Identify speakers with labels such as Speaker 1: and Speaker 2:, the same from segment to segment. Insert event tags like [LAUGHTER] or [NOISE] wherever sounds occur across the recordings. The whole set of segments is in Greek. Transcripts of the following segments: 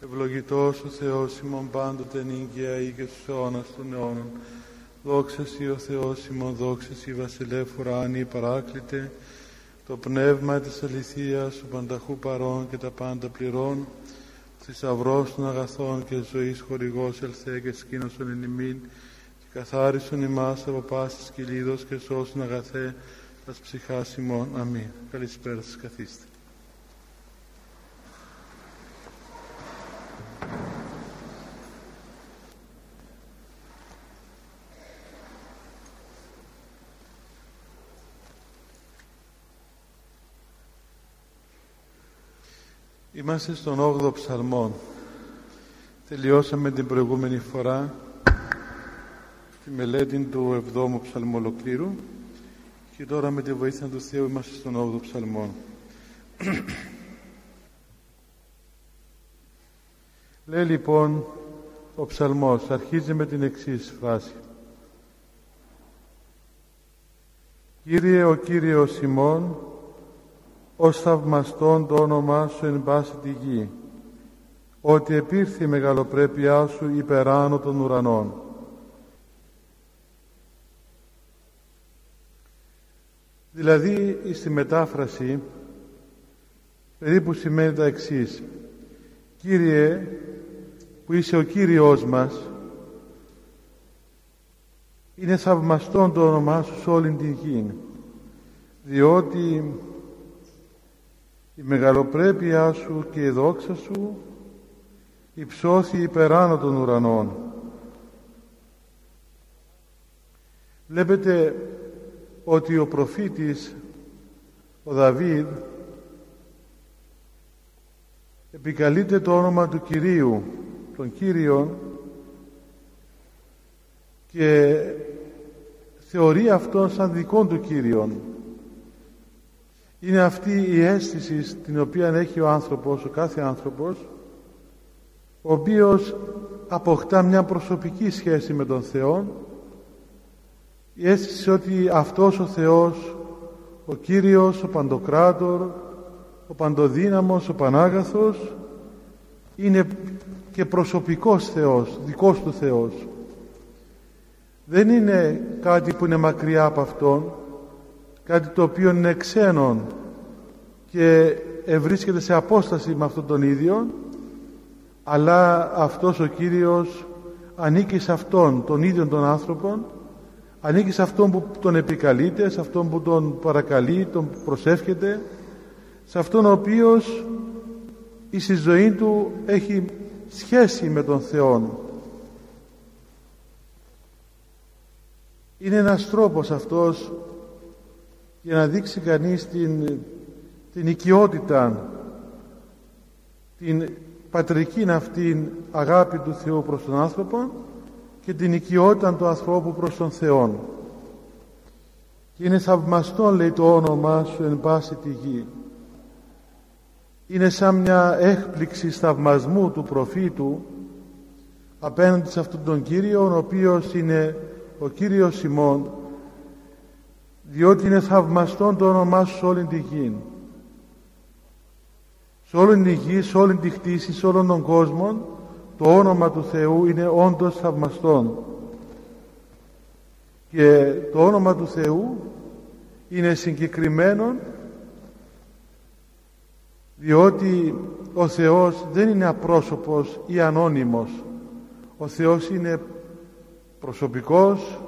Speaker 1: Ευλογητός ο Θεός ημών πάντοτε νύγκαια ή και στους αιώνας των αιώνων. Δόξα Σύ ο Θεός ημών, δόξα Σύ βασιλεύ ουράνιοι παράκλητε, το πνεύμα της αληθείας, ο πανταχού παρών και τα πάντα πληρών, θησαυρός των αγαθών και ζωής χορηγός ελθέ και σκήνωσον εν ημίν, και καθάρισον ημάς από πάσης κυλίδος και σώσον αγαθέ τας ψυχάς ημών. Αμήν. Καλησπέρα σας καθίστε. Είμαστε στον 8ο ψαλμό. Τελειώσαμε την προηγούμενη φορά τη μελέτη του 7ου ψαλμού ολοκλήρου και τώρα με τη βοήθεια του Θεού είμαστε στον 8ο ψαλμό. Λέει λοιπόν ο ψαλμός, αρχίζει με την εξής φράση. Κύριε ο Κύριος ημών, ως θαυμαστόν το όνομά σου εν πάση τη γη, ότι επήρθη η μεγαλοπρέπειά σου υπεράνω των ουρανών. Δηλαδή, στη μετάφραση, περίπου σημαίνει τα εξής. Κύριε, που είσαι ο Κύριος μας, είναι θαυμαστόν το όνομά σου σε όλη την γη, διότι η μεγαλοπρέπειά σου και η δόξα σου υψώθη υπεράνω των ουρανών. Βλέπετε ότι ο προφήτης ο Δαβίδ επικαλείται το όνομα του Κυρίου των Κύριων και θεωρεί αυτόν σαν δικών του Κύριων είναι αυτή η αίσθηση την οποία έχει ο άνθρωπος, ο κάθε άνθρωπος ο οποίος αποκτά μια προσωπική σχέση με τον Θεό. Η αίσθηση ότι αυτός ο Θεός ο Κύριος, ο Παντοκράτορ ο Παντοδύναμος, ο Πανάγαθος είναι και προσωπικός Θεός, δικός του Θεός. Δεν είναι κάτι που είναι μακριά από Αυτόν κάτι το οποίο είναι ξένον και βρίσκεται σε απόσταση με αυτόν τον ίδιο αλλά αυτός ο Κύριος ανήκει σε αυτόν τον ίδιο τον άνθρωπο ανήκει σε αυτόν που τον επικαλείται σε αυτόν που τον παρακαλεί τον προσεύχεται σε αυτόν ο οποίος η ζωή του έχει σχέση με τον Θεό είναι ένας τρόπος αυτός για να δείξει κανείς την, την οικειότητα την πατρική αυτή αγάπη του Θεού προς τον άνθρωπο και την οικειότητα του ανθρώπου προς τον Θεό και είναι θαυμαστό λέει το όνομά σου εν πάση τη γη. Είναι σαν μια έκπληξη θαυμασμού του προφήτου απέναντι σε αυτόν τον Κύριο ο οποίος είναι ο Κύριος ημών διότι είναι θαυμαστόν το όνομά σου σε όλη τη γη. Σε όλη τη γη, σε όλη τη χτίση, σε όλον τον κόσμο το όνομα του Θεού είναι όντως θαυμαστόν. Και το όνομα του Θεού είναι συγκεκριμένο διότι ο Θεός δεν είναι απρόσωπος ή ανώνυμος. Ο Θεός είναι προσωπικός,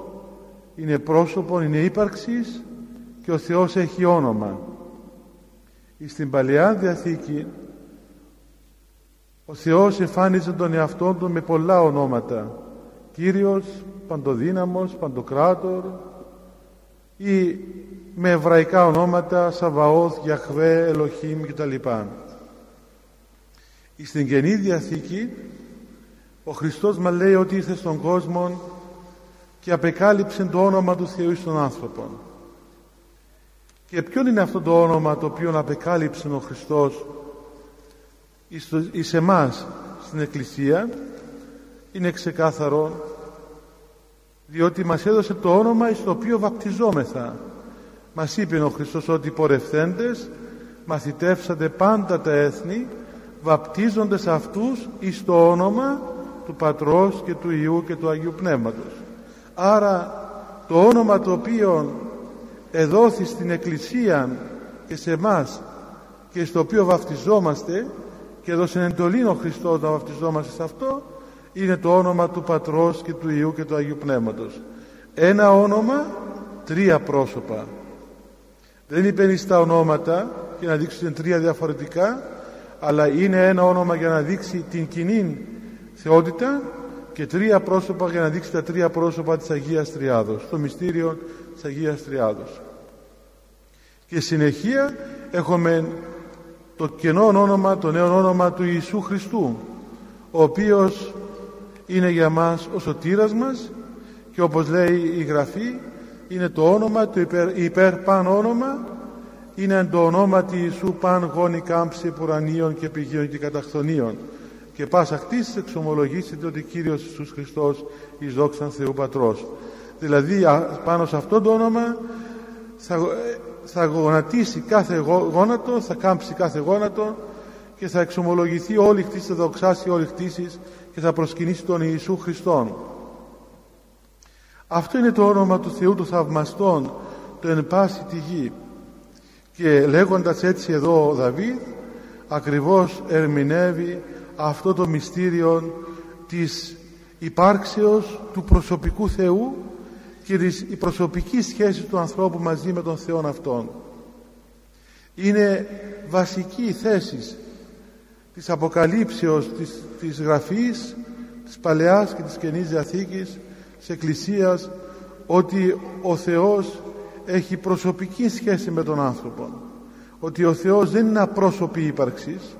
Speaker 1: είναι πρόσωπο, είναι ύπαρξης και ο Θεός έχει όνομα. Στην Παλαιά Διαθήκη ο Θεός εμφάνιζε τον εαυτό του με πολλά ονόματα. Κύριος, Παντοδύναμος, Παντοκράτορ ή με εβραϊκά ονόματα Σαβαώθ, Γιαχβέ, Ελοχήμ κτλ. Στην Καινή Διαθήκη ο Χριστός μας λέει ότι ήρθε στον κόσμο και απεκάλυψε το όνομα του Θεού στον άνθρωπο. Και ποιο είναι αυτό το όνομα το οποίο απεκάλυψε ο Χριστός εις εμάς στην Εκκλησία; Είναι ξεκάθαρο διότι μας έδωσε το όνομα στο οποίο βαπτιζόμεθα. Μας είπε ο Χριστός ότι οι πορευθέντες μαθητεύσατε πάντα τα έθνη βαπτίζοντες αυτούς εις το όνομα του Πατρός και του Ιού και του Αγίου Πνεύματος άρα το όνομα το οποίο εδόθη στην Εκκλησία και σε μας και στο οποίο βαφτιζόμαστε και έδωσε εντολή ο Χριστός να βαφτιζόμαστε σε αυτό είναι το όνομα του Πατρός και του Ιού και του Αγίου Πνεύματος. Ένα όνομα τρία πρόσωπα. Δεν είπε στα ονόματα και να δείξουν τρία διαφορετικά αλλά είναι ένα όνομα για να δείξει την κοινή θεότητα και τρία πρόσωπα για να δείξει τα τρία πρόσωπα της Αγίας Τριάδος το μυστήριο της Αγίας Τριάδος. Και συνεχεία έχουμε το κενό όνομα το νέο όνομα του Ιησού Χριστού ο οποίος είναι για μας ο σωτήρας μας και όπως λέει η Γραφή είναι το όνομα το υπερ, υπερ παν όνομα είναι το όνομα του Ιησού παν γόνι κάμψη πουρανίων και πηγίων και καταχθονίων και πάσα χτίσεις εξομολογήσετε ότι Κύριος Ιησούς Χριστός εις δόξαν Θεού Πατρός. Δηλαδή πάνω σε αυτό το όνομα θα, θα γονατίσει κάθε γόνατο θα κάμψει κάθε γόνατο και θα εξομολογηθεί όλη η χτίση θα δοξάσει όλη η χτίση και θα προσκυνήσει τον Ιησού Χριστόν. Αυτό είναι το όνομα του Θεού του θαυμαστών το εν πάση τη γη. Και λέγοντας έτσι εδώ ο Δαβίδ ακριβώς ερμηνεύει αυτό το μυστήριο της υπάρξεως του προσωπικού Θεού και της η προσωπικής σχέσης του ανθρώπου μαζί με τον Θεό αυτόν. Είναι βασική θέση της αποκαλύψεως της, της γραφής της Παλαιάς και της Καινής Διαθήκης της Εκκλησίας ότι ο Θεός έχει προσωπική σχέση με τον άνθρωπο. Ότι ο Θεός δεν είναι απρόσωπη ύπαρξης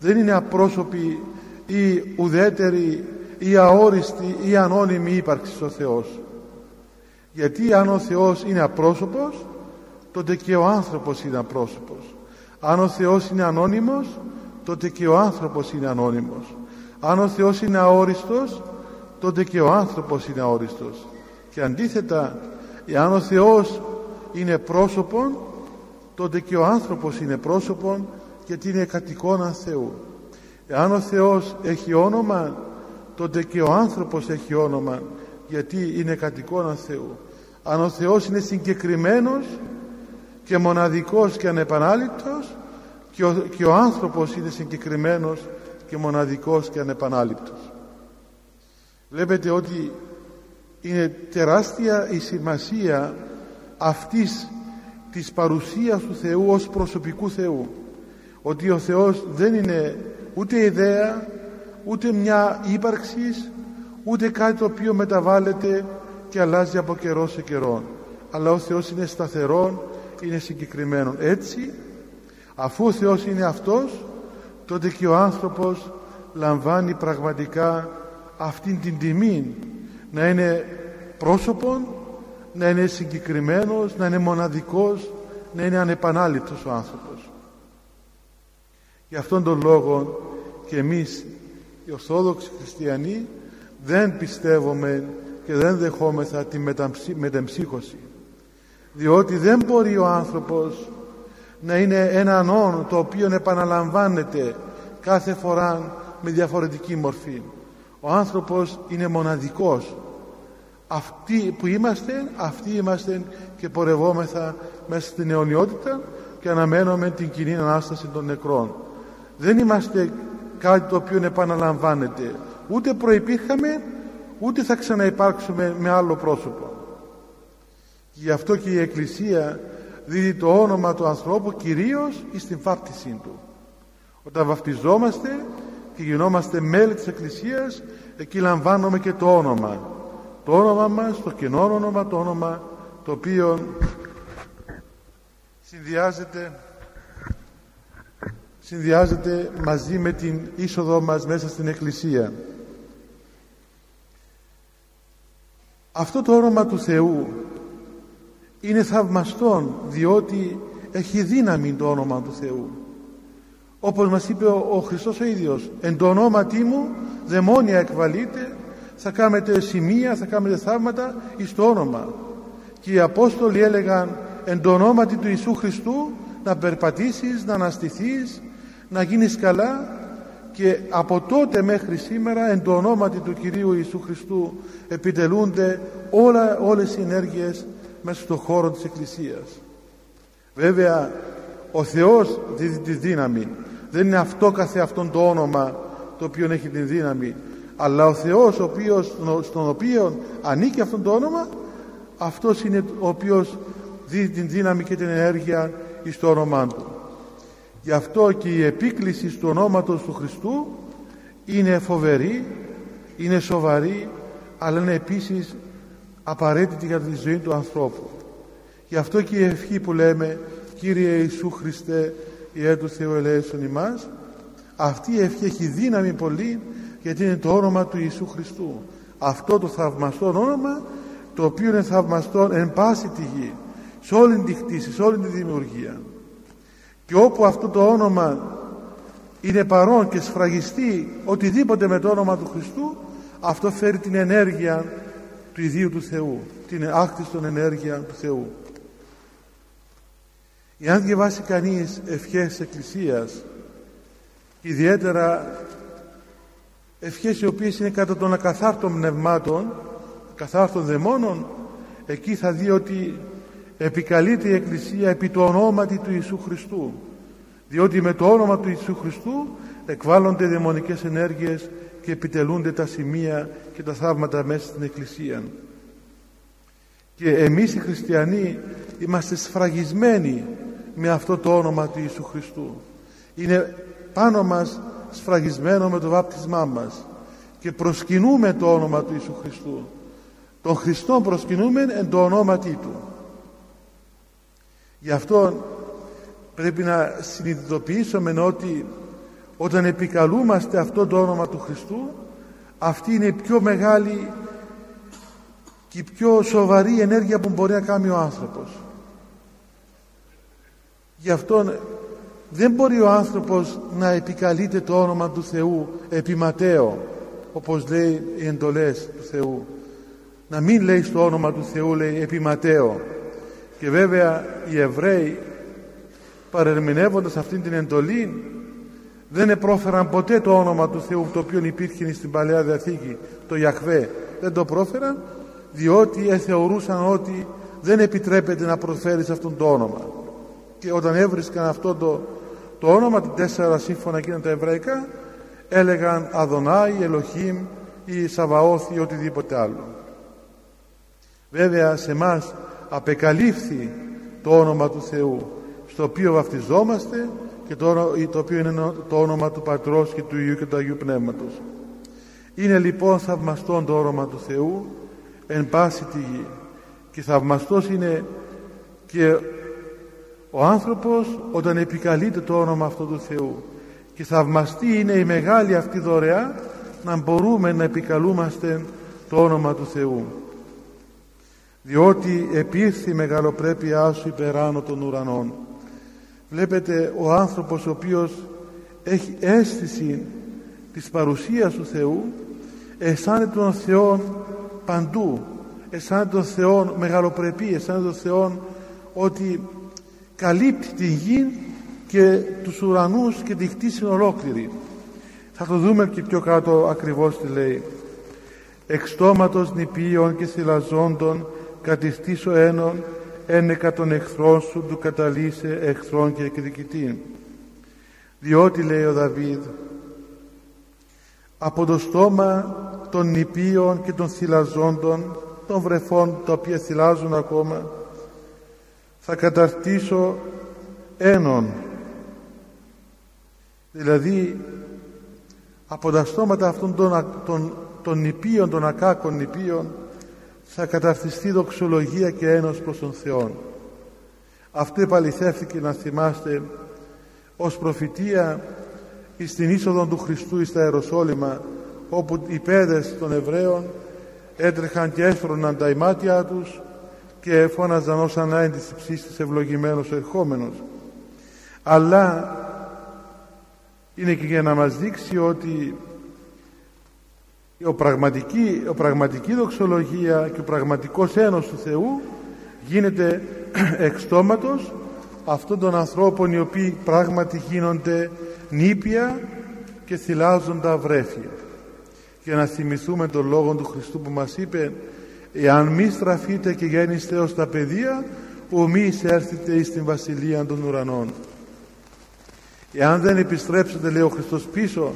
Speaker 1: δεν είναι απρόσωπη ή ουδέτερη ή αόριστη ή ανώνυμη ύπαρξης ο Θεός. Γιατί αν ο Θεός είναι απρόσωπος τότε και ο άνθρωπος είναι απρόσωπος. Αν ο Θεός είναι ανώνυμος τότε και ο άνθρωπος είναι ανώνυμος. Αν ο Θεός είναι αόριστος τότε και ο άνθρωπος είναι αόριστος. Και αντίθετα εάν ο Θεός είναι πρόσωπον τότε και ο άνθρωπος είναι πρόσωπον γιατί είναι κατ' εικόνα Θεού. Εάν ο Θεός έχει όνομα τότε και ο άνθρωπος έχει όνομα γιατί είναι κατ' εικόνα Θεού. Αν ο Θεός είναι συγκεκριμένος και μοναδικός και ανεπανάληπτος και ο, και ο άνθρωπος είναι συγκεκριμένος και μοναδικός και ανεπανάληπτος. Βλέπετε ότι είναι τεράστια η σημασία αυτής της παρουσίας του Θεού ως προσωπικού Θεού ότι ο Θεός δεν είναι ούτε ιδέα ούτε μια ύπαρξης ούτε κάτι το οποίο μεταβάλλεται και αλλάζει από καιρό σε καιρό αλλά ο Θεός είναι σταθερόν είναι συγκεκριμένο έτσι αφού ο Θεός είναι αυτός τότε και ο άνθρωπος λαμβάνει πραγματικά αυτήν την τιμή να είναι πρόσωπον να είναι συγκεκριμένος να είναι μοναδικός να είναι ανεπανάληπτος ο άνθρωπος γι' αυτόν τον λόγο και εμείς οι Ορθόδοξοι Χριστιανοί δεν πιστεύουμε και δεν δεχόμεθα τη μετεμψύχωση. Διότι δεν μπορεί ο άνθρωπος να είναι ένα νόν το οποίο επαναλαμβάνεται κάθε φορά με διαφορετική μορφή. Ο άνθρωπος είναι μοναδικός. Αυτοί που είμαστε αυτοί είμαστε και πορευόμεθα μέσα στην αιωνιότητα και αναμένουμε την κοινή Ανάσταση των νεκρών δεν είμαστε κάτι το οποίο επαναλαμβάνεται. Ούτε προϋπήρχαμε ούτε θα ξαναυπάρξουμε με άλλο πρόσωπο. Γι' αυτό και η Εκκλησία δίδει το όνομα του ανθρώπου κυρίως στην βάπτισή του. Όταν βαφτιζόμαστε και γινόμαστε μέλη της Εκκλησίας εκεί λαμβάνουμε και το όνομα. Το όνομα μας, το κοινό όνομα, το όνομα το οποίο συνδυάζεται συνδυάζεται μαζί με την είσοδο μας μέσα στην Εκκλησία. Αυτό το όνομα του Θεού είναι θαυμαστόν διότι έχει δύναμη το όνομα του Θεού. Όπως μας είπε ο, ο Χριστός ο ίδιος εν το ονόματί μου δαιμόνια εκβαλείτε θα κάνετε σημεία, θα κάνετε θαύματα εις το όνομα και οι Απόστολοι έλεγαν εν το ονόματι του Ιησού Χριστού να περπατήσεις, να αναστηθείς, να γίνεις καλά και από τότε μέχρι σήμερα εν το ονόματι του Κυρίου Ιησού Χριστού επιτελούνται όλα, όλες οι ενέργειες μέσα στο χώρο της Εκκλησίας. Βέβαια ο Θεός δίδει τη δύναμη. Δεν είναι αυτό καθε αυτόν το όνομα το οποίο έχει τη δύναμη αλλά ο Θεός ο οποίος, στον οποίο ανήκει αυτό το όνομα αυτός είναι ο οποίος δίνει την δύναμη και την ενέργεια στο όνομά Του γι' αυτό και η επίκληση του ονόματος του Χριστού είναι φοβερή είναι σοβαρή αλλά είναι επίσης απαραίτητη για τη ζωή του ανθρώπου. Γι' αυτό και η ευχή που λέμε Κύριε Ιησού Χριστέ Ιε του Θεού ελέησον ημάς αυτή η ευχή έχει δύναμη πολύ γιατί είναι το όνομα του Ιησού Χριστού. Αυτό το θαυμαστό όνομα το οποίο είναι θαυμαστό εν πάση τη γη σε όλη τη χτίση, σε όλη τη δημιουργία και όπου αυτό το όνομα είναι παρόν και σφραγιστεί οτιδήποτε με το όνομα του Χριστού αυτό φέρει την ενέργεια του ιδίου του Θεού την άκτιστον ενέργεια του Θεού. Εάν διαβάσει κανείς ευχές Εκκλησίας ιδιαίτερα ευχές οι οποίες είναι κατά των ακαθάρτων πνευμάτων καθάρτων δαιμόνων εκεί θα δει ότι επικαλείται η Εκκλησία επί το ονόματι του Ιησού Χριστού. Διότι με το όνομα του Ιησού Χριστού εκβάλλονται δαιμονικές ενέργειες και επιτελούνται τα σημεία και τα θαύματα μέσα στην Εκκλησία. Και εμείς οι χριστιανοί είμαστε σφραγισμένοι με αυτό το όνομα του Ιησού Χριστού. Είναι πάνω μας σφραγισμένο με το βάπτισμά μας και προσκυνούμε το όνομα του Ιησού Χριστού. Τον Χριστό προσκυνούμε εν το ονόματι Του γι' αυτό πρέπει να συνειδητοποιήσουμε ότι όταν επικαλούμαστε αυτό το όνομα του Χριστού αυτή είναι η πιο μεγάλη και η πιο σοβαρή ενέργεια που μπορεί να κάνει ο άνθρωπος. Γι' αυτό δεν μπορεί ο άνθρωπος να επικαλείται το όνομα του Θεού επιματέω όπως λέει οι εντολές του Θεού. Να μην λέει στο όνομα του Θεού λέει επιματέω και βέβαια οι Εβραίοι παρερμηνεύοντας αυτήν την εντολή δεν επρόφεραν ποτέ το όνομα του Θεού το οποίο υπήρχε στην Παλαιά Διαθήκη το Ιαχβέ. Δεν το πρόφεραν διότι θεωρούσαν ότι δεν επιτρέπεται να προφέρεις αυτόν το όνομα. Και όταν έβρισκαν αυτό το, το όνομα τα τέσσερα σύμφωνα εκείνα τα εβραϊκά έλεγαν Αδωνάη, Ελοχήμ ή Σαβαώθ ή οτιδήποτε άλλο βέβαια σε μας απεκαλύφθη το όνομα του Θεού στο οποίο βαφτιζόμαστε και το, το οποίο είναι το όνομα του Πατρός και του Υιού και του Αγίου Πνεύματος. Είναι λοιπόν θαυμαστό το όνομα του Θεού εν πάση τη γη. Και θαυμαστός είναι και ο άνθρωπος όταν επικαλείται το όνομα αυτό του Θεού. Και θαυμαστή είναι η μεγάλη αυτή δωρεά να μπορούμε να επικαλούμαστε το όνομα του Θεού διότι επήρθη η μεγαλοπρέπειά σου υπεράνω των ουρανών. Βλέπετε ο άνθρωπος ο οποίος έχει αίσθηση της παρουσίας του Θεού αισθάνεται τον Θεό παντού. Αισθάνεται τον Θεό μεγαλοπρεπή αισθάνεται τον Θεό ότι καλύπτει τη γη και τους ουρανούς και τη χτίσει ολόκληρη. Θα το δούμε και πιο κάτω ακριβώς τι λέει. Εξτόματος νηπίων και θυλαζόντων κατηστήσω ένων ένεκα των εχθρών σου του καταλύσε εχθρών και εκδικητή. Διότι λέει ο Δαβίδ από το στόμα των νηπίων και των θυλαζόντων των βρεφών τα οποία θυλάζουν ακόμα θα καταρτήσω ένων. Δηλαδή από τα στόματα αυτών των, των, των νηπίων, των ακάκων νηπίων θα καταρτιστεί δοξολογία και ένος προς τον Θεό αυτό επαληθεύθηκε να θυμάστε ως προφητεία στην είσοδο του Χριστού στα Αεροσόλυμα όπου οι παιδες των Εβραίων έτρεχαν και έφροναν τα ημάτια τους και φώναζαν ως ανάγκη ψήστης ευλογημένος ο ερχόμενος. Αλλά είναι και για να μας δείξει ότι ο πραγματική, ο πραγματική δοξολογία και ο πραγματικός ένος του Θεού γίνεται [CLEARS THROAT] εξ αυτών των ανθρώπων οι οποίοι πράγματι γίνονται νήπια και θυλάζουν τα βρέφη και να θυμηθούμε τον λόγο του Χριστού που μας είπε εάν μη στραφείτε και γέννηστε ως τα παιδεία μη εισέρθετε εις την βασιλεία των ουρανών εάν δεν επιστρέψετε λέει ο Χριστός πίσω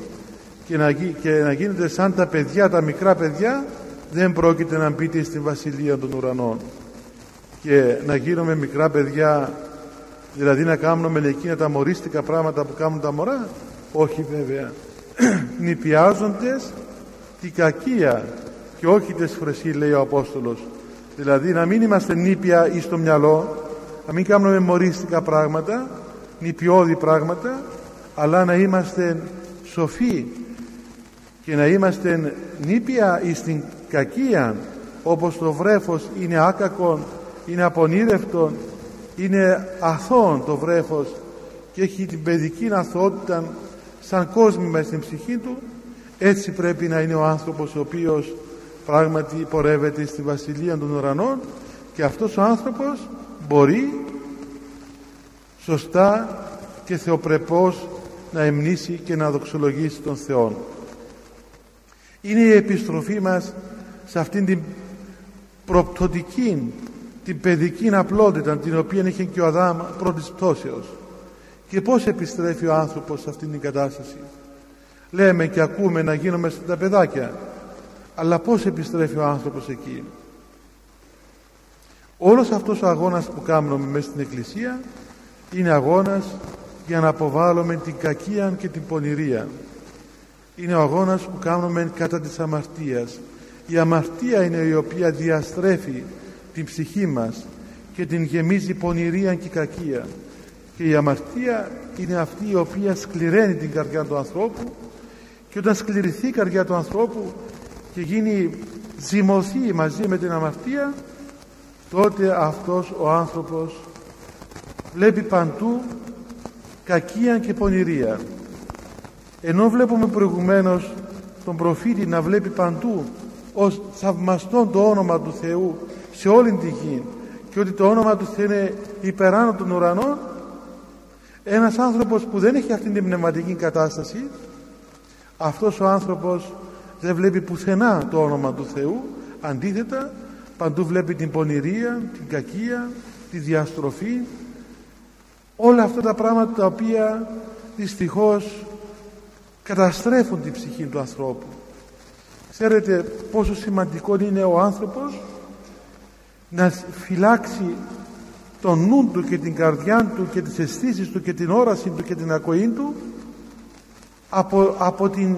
Speaker 1: και να, και να γίνετε σαν τα παιδιά τα μικρά παιδιά δεν πρόκειται να μπείτε στην βασιλεία των ουρανών. Και να γίνουμε μικρά παιδιά δηλαδή να κάνουμε εκείνα τα μορίστικα πράγματα που κάνουν τα μωρά; Όχι βέβαια. [CLEARS THROAT] Νηπιάζοντες την κακία και όχι τη φρεσί λέει ο Απόστολος. Δηλαδή να μην είμαστε νήπια ή στο μυαλό να μην κάνουμε μορίστικα πράγματα νηπιώδη πράγματα αλλά να είμαστε σοφοί και να είμαστε νήπια εις την κακία όπως το βρέφος είναι άκακον είναι απονήρευτον είναι αθώον το βρέφος και έχει την παιδική αθωότητα σαν κόσμο μέσα στην ψυχή του έτσι πρέπει να είναι ο άνθρωπος ο οποίος πράγματι πορεύεται στη Βασιλεία των Ουρανών και αυτός ο άνθρωπος μπορεί σωστά και θεοπρεπώς να εμνήσει και να δοξολογήσει τον Θεό. Είναι η επιστροφή μας σε αυτήν την προπτωτική, την παιδική απλότητα την οποία είχε και ο Αδάμ πρώτης πτώσεως. Και πώς επιστρέφει ο άνθρωπος σε αυτήν την κατάσταση. Λέμε και ακούμε να γίνουμε στα παιδάκια. Αλλά πώς επιστρέφει ο άνθρωπος εκεί. Όλος αυτός ο αγώνας που κάνουμε μέσα στην Εκκλησία είναι αγώνας για να αποβάλουμε την κακία και την πονηρία. Είναι ο αγώνας που κάνουμε κατά της αμαρτίας. Η αμαρτία είναι η οποία διαστρέφει την ψυχή μας και την γεμίζει πονηρία και κακία. Και η αμαρτία είναι αυτή η οποία σκληραίνει την καρδιά του ανθρώπου και όταν σκληρηθεί η καρδιά του ανθρώπου και γίνει ζυμωθεί μαζί με την αμαρτία τότε αυτός ο άνθρωπος βλέπει παντού κακία και πονηρία ενώ βλέπουμε προηγουμένως τον προφήτη να βλέπει παντού ως θαυμαστόν το όνομα του Θεού σε όλη τη γη και ότι το όνομα του Θεού είναι υπεράνω των ουρανών ένας άνθρωπος που δεν έχει αυτή την πνευματική κατάσταση αυτός ο άνθρωπος δεν βλέπει πουθενά το όνομα του Θεού. Αντίθετα παντού βλέπει την πονηρία, την κακία, τη διαστροφή όλα αυτά τα πράγματα τα οποία δυστυχώς καταστρέφουν την ψυχή του ανθρώπου. Ξέρετε πόσο σημαντικό είναι ο άνθρωπος να φυλάξει τον νου του και την καρδιά του και τις αισθήσεις του και την όραση του και την ακοή του από, από την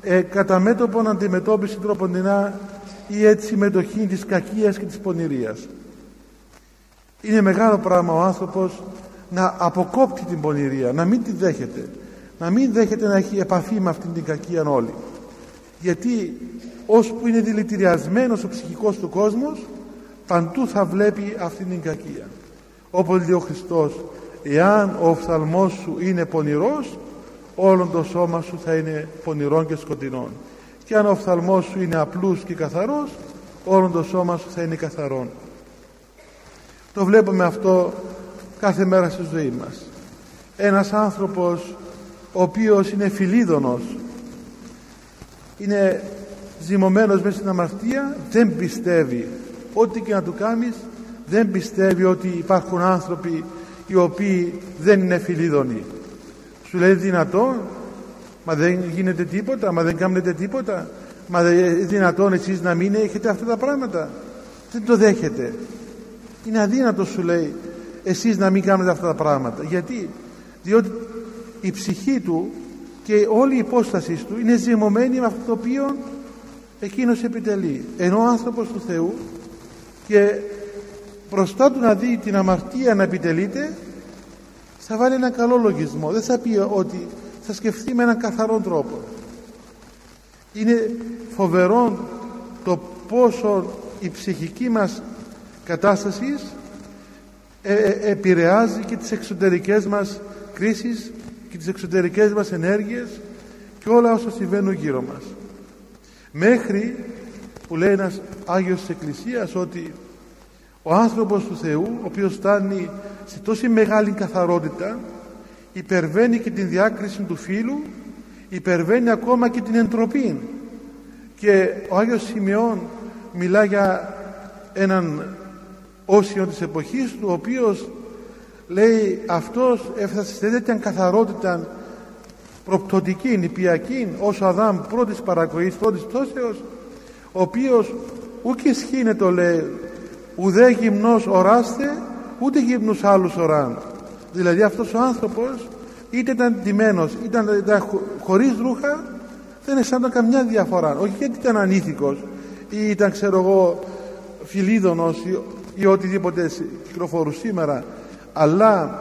Speaker 1: ε, κατά μέτωπον αντιμετώπιση τροποντινά ή έτσι μετοχή της κακίας και της πονηρίας. Είναι μεγάλο πράγμα ο άνθρωπος να αποκόπτει την πονηρία να μην τη δέχεται να μην δέχεται να έχει επαφή με αυτήν την κακία όλοι γιατί ώσπου είναι δηλητηριασμένος ο ψυχικός του κόσμος παντού θα βλέπει αυτήν την κακία. Όπως λέει ο Χριστός εάν ο οφθαλμός σου είναι πονηρός όλο το σώμα σου θα είναι πονηρό και σκοτεινό και αν ο οφθαλμός σου είναι απλούς και καθαρός όλο το σώμα σου θα είναι καθαρό το βλέπουμε αυτό κάθε μέρα στη ζωή μας. Ένας άνθρωπος ο οποίος είναι φιλίδωνος είναι ζυμωμένος μέσα στην αμαρτία δεν πιστεύει ό,τι και να του κάνεις δεν πιστεύει ότι υπάρχουν άνθρωποι οι οποίοι δεν είναι φιλίδωνοι. Σου λέει δυνατόν μα δεν γίνεται τίποτα μα δεν κάνετε τίποτα μα δεν δυνατόν εσείς να μην έχετε αυτά τα πράγματα. Δεν το δέχεται. Είναι αδύνατο σου λέει εσείς να μην κάνετε αυτά τα πράγματα. Γιατί; Διότι η ψυχή του και όλη η υπόσταση του είναι ζυμωμένη με αυτό το οποίο εκείνος επιτελεί. Ενώ ο άνθρωπος του Θεού και μπροστά του να δει την αμαρτία να επιτελείται θα βάλει ένα καλό λογισμό. Δεν θα πει ότι θα σκεφτεί με έναν καθαρό τρόπο. Είναι φοβερό το πόσο η ψυχική μας κατάστασης ε, ε, επηρεάζει και τις εξωτερικές μας κρίσεις και τις εξωτερικές μας ενέργειες και όλα όσα συμβαίνουν γύρω μας. Μέχρι που λέει ένας Άγιος της Εκκλησίας ότι ο άνθρωπος του Θεού ο οποίος φτάνει σε τόση μεγάλη καθαρότητα υπερβαίνει και την διάκριση του φίλου υπερβαίνει ακόμα και την εντροπή. Και ο Άγιος Σημειών μιλά για έναν όσιο της εποχής του ο οποίος λέει αυτός έφτασε σε τέτοια καθαρότητα προπτωτική, νηπιακή ως Αδάμ πρώτης παρακοής, πρώτης πτώσεως ο οποίος ούτε σχήνετο λέει ουδέ γυμνός οράστε ούτε γυμνούς άλλους οράν δηλαδή αυτός ο άνθρωπος είτε ήταν ντυμένος ήταν, ήταν χωρίς ρούχα δεν αισθάνονταν καμιά διαφορά. Όχι γιατί ήταν ανήθικος ή ήταν ξέρω εγώ φιλίδωνος ή, ή οτιδήποτε κυκλοφορούσε σήμερα αλλά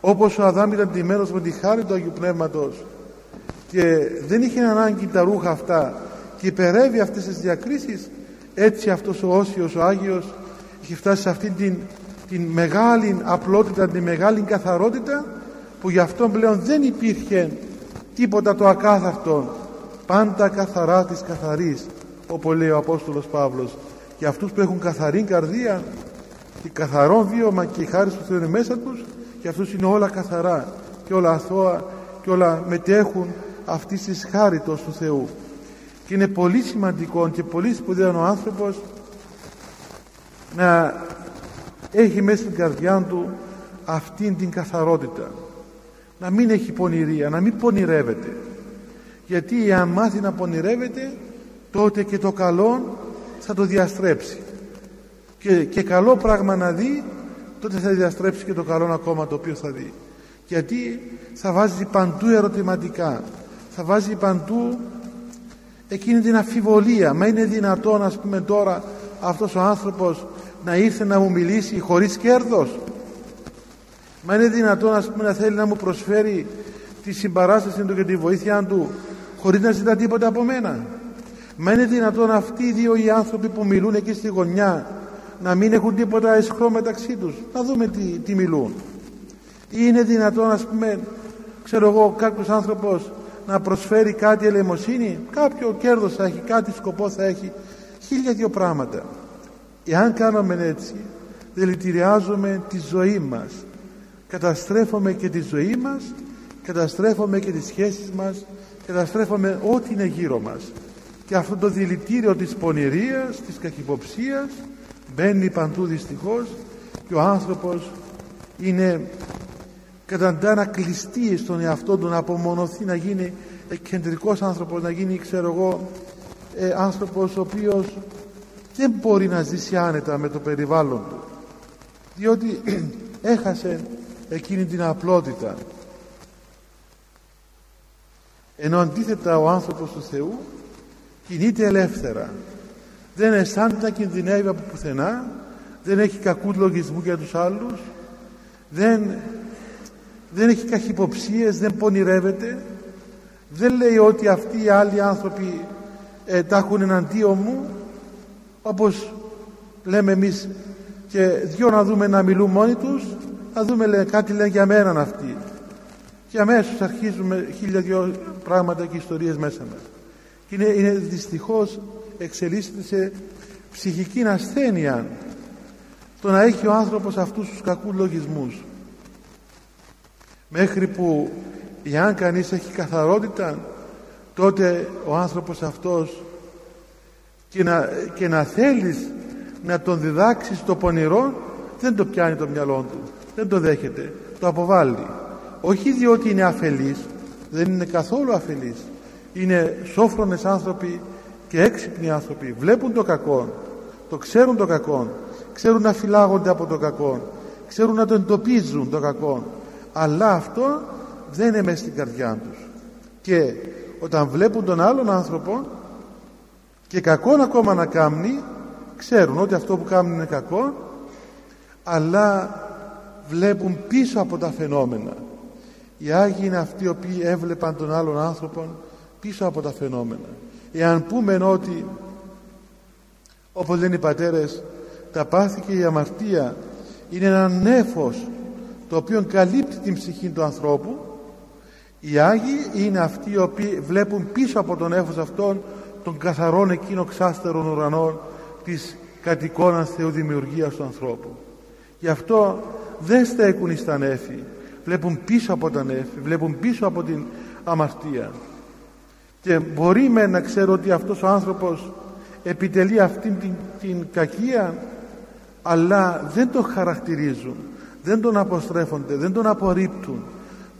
Speaker 1: όπως ο Αδάμ ήταν ντυμένος με τη χάρη του Αγίου Πνεύματος και δεν είχε ανάγκη τα ρούχα αυτά και υπερεύει αυτές τις διακρίσεις έτσι αυτός ο Όσιος ο Άγιος είχε φτάσει σε αυτήν την, την μεγάλη απλότητα την μεγάλη καθαρότητα που γι' αυτό πλέον δεν υπήρχε τίποτα το ακάθαρτο. Πάντα καθαρά της καθαρής όπως λέει ο Απόστολος Παύλος. Και αυτούς που έχουν καθαρή καρδία και καθαρό βίωμα και η χάρη του Θεού μέσα τους και αυτούς είναι όλα καθαρά και όλα αθώα και όλα μετέχουν αυτής της χάριτος του Θεού. Και είναι πολύ σημαντικό και πολύ σπουδαίο ο άνθρωπος να έχει μέσα στην καρδιά του αυτήν την καθαρότητα. Να μην έχει πονηρία, να μην πονηρεύεται. Γιατί αν μάθει να πονηρεύεται τότε και το καλό θα το διαστρέψει και, και καλό πράγμα να δει τότε θα διαστρέψει και το καλό ακόμα το οποίο θα δει. Γιατί θα βάζει παντού ερωτηματικά. Θα βάζει παντού εκείνη την αφιβολία. Μα είναι δυνατόν ας πούμε τώρα αυτός ο άνθρωπος να ήρθε να μου μιλήσει χωρίς κέρδος; Μα είναι δυνατόν ας πούμε να θέλει να μου προσφέρει τη συμπαράσταση του και τη βοήθεια του χωρίς να ζητά τίποτα από μένα; Μα είναι δυνατόν αυτοί οι δύο οι άνθρωποι που μιλούν εκεί στη γωνιά να μην έχουν τίποτα εσχρό μεταξύ τους. Να δούμε τι, τι μιλούν. Ή είναι δυνατόν ας πούμε ξέρω εγώ κάποιος άνθρωπος να προσφέρει κάτι ελεημοσύνη; Κάποιο κέρδος θα έχει κάτι σκοπό θα έχει. Χίλια δύο πράγματα. Εάν κάνουμε έτσι δηλητηριάζουμε τη ζωή μας. Καταστρέφουμε και τη ζωή μας καταστρέφουμε και τις σχέσεις μας καταστρέφουμε ό,τι είναι γύρω μας. Και αυτό το δηλητήριο της πονηρίας της καχυποψίας μπαίνει παντού δυστυχώς και ο άνθρωπος είναι καταντά να κλειστεί στον εαυτό του να απομονωθεί να γίνει κεντρικός άνθρωπος να γίνει ξέρω εγώ ε, άνθρωπος ο οποίος δεν μπορεί να ζήσει άνετα με το περιβάλλον του. Διότι [CLEARS THROAT] έχασε εκείνη την απλότητα. Ενώ αντίθετα ο άνθρωπος του Θεού κινείται ελεύθερα δεν αισθάνεται να κινδυνεύει από πουθενά. Δεν έχει κακούς λογισμού για τους άλλους. Δεν, δεν έχει καχυποψίες δεν πονηρεύεται. Δεν λέει ότι αυτοί οι άλλοι άνθρωποι ε, τα έχουν εναντίον μου. Όπως λέμε εμείς και δυο να δούμε να μιλούν μόνοι τους να δούμε λέει, κάτι λένε για μένα αυτοί. Και αμέσως αρχίζουμε χίλια δυο πράγματα και ιστορίες μέσα μας. Και είναι, είναι δυστυχώς εξελίσσεται σε ψυχική ασθένεια. Το να έχει ο άνθρωπος αυτούς τους κακούς λογισμούς. Μέχρι που εάν κανείς έχει καθαρότητα τότε ο άνθρωπος αυτός και να, και να θέλεις να τον διδάξεις το πονηρό δεν το πιάνει το μυαλό του. Δεν το δέχεται. Το αποβάλλει. Όχι διότι είναι αφελής δεν είναι καθόλου αφελής. Είναι σόφρονες άνθρωποι και έξυπνοι άνθρωποι βλέπουν το κακό το ξέρουν το κακό ξέρουν να φυλάγονται από το κακό ξέρουν να το εντοπίζουν το κακό αλλά αυτό δεν είναι μέσα στην καρδιά τους. Και όταν βλέπουν τον άλλον άνθρωπο και κακό ακόμα να κάνει ξέρουν ότι αυτό που κάνουν είναι κακό αλλά βλέπουν πίσω από τα φαινόμενα. Οι Άγιοι είναι αυτοί οι οποίοι έβλεπαν τον άλλον άνθρωπο πίσω από τα φαινόμενα εάν πούμε ότι όπως λένε οι πατέρες τα πάθη και η αμαρτία είναι ένα νέφος το οποίο καλύπτει την ψυχή του ανθρώπου οι Άγιοι είναι αυτοί οι οποίοι βλέπουν πίσω από τον νέφος αυτόν των καθαρών εκείνων ξάστερων ουρανών της κατ' εικόνας Θεού δημιουργίας του ανθρώπου γι' αυτό δεν στέκουν στα νέφη βλέπουν πίσω από τα νέφη βλέπουν πίσω από την αμαρτία και μπορεί με να ξέρω ότι αυτός ο άνθρωπος επιτελεί αυτήν την, την κακία αλλά δεν τον χαρακτηρίζουν δεν τον αποστρέφονται δεν τον απορρίπτουν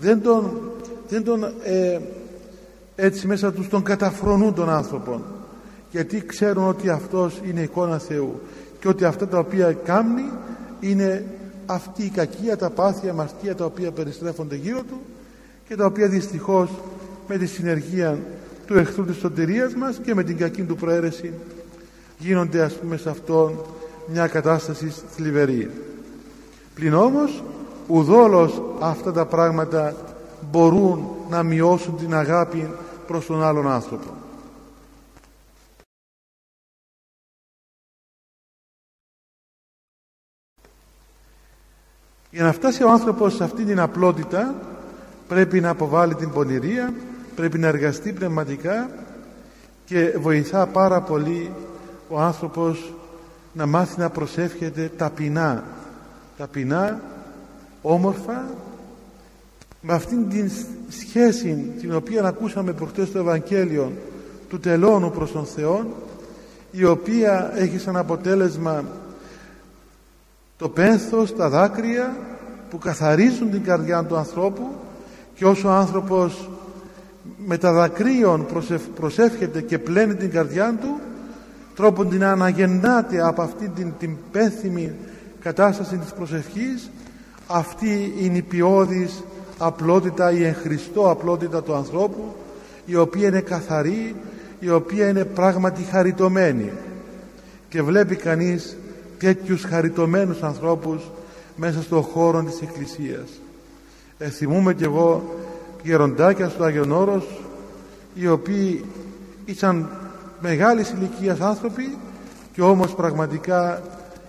Speaker 1: δεν τον, δεν τον ε, έτσι μέσα τους τον καταφρονούν τον άνθρωπο γιατί ξέρουν ότι αυτός είναι εικόνα Θεού και ότι αυτά τα οποία κάνει είναι αυτή η κακία, τα πάθια, αμαρτία τα οποία περιστρέφονται γύρω του και τα οποία δυστυχώς με τη συνεργία του εχθρού της σωτηρίας μας και με την κακή του προαίρεση γίνονται ας πούμε σε αυτόν μια κατάσταση θλιβερή. Πλην όμως ουδόλως αυτά τα πράγματα μπορούν να μειώσουν την αγάπη προς τον άλλον άνθρωπο. Για να φτάσει ο άνθρωπος σε αυτή την απλότητα πρέπει να αποβάλει την πονηρία, πρέπει να εργαστεί πνευματικά και βοηθά πάρα πολύ ο άνθρωπος να μάθει να προσεύχεται ταπεινά. Ταπεινά, όμορφα με αυτήν την σχέση την οποία ακούσαμε προχτές στο Ευαγγέλιο του τελώνου προς τον Θεό η οποία έχει σαν αποτέλεσμα το πένθος, τα δάκρυα που καθαρίζουν την καρδιά του ανθρώπου και όσο ο άνθρωπος με τα δακρύων προσεύχεται και πλένει την καρδιά του τρόπον την αναγεννάται από αυτή την, την πέθυμη κατάσταση της προσευχής αυτή είναι η ποιόδης απλότητα η εγχριστό απλότητα του ανθρώπου η οποία είναι καθαρή η οποία είναι πράγματι χαριτωμένη. Και βλέπει κανείς τέτοιους χαριτωμένους ανθρώπους μέσα στον χώρο της Εκκλησίας. Ε, θυμούμαι κι εγώ γεροντάκια στο Άγιον Όρος οι οποίοι ήταν μεγάλης ηλικίας άνθρωποι και όμως πραγματικά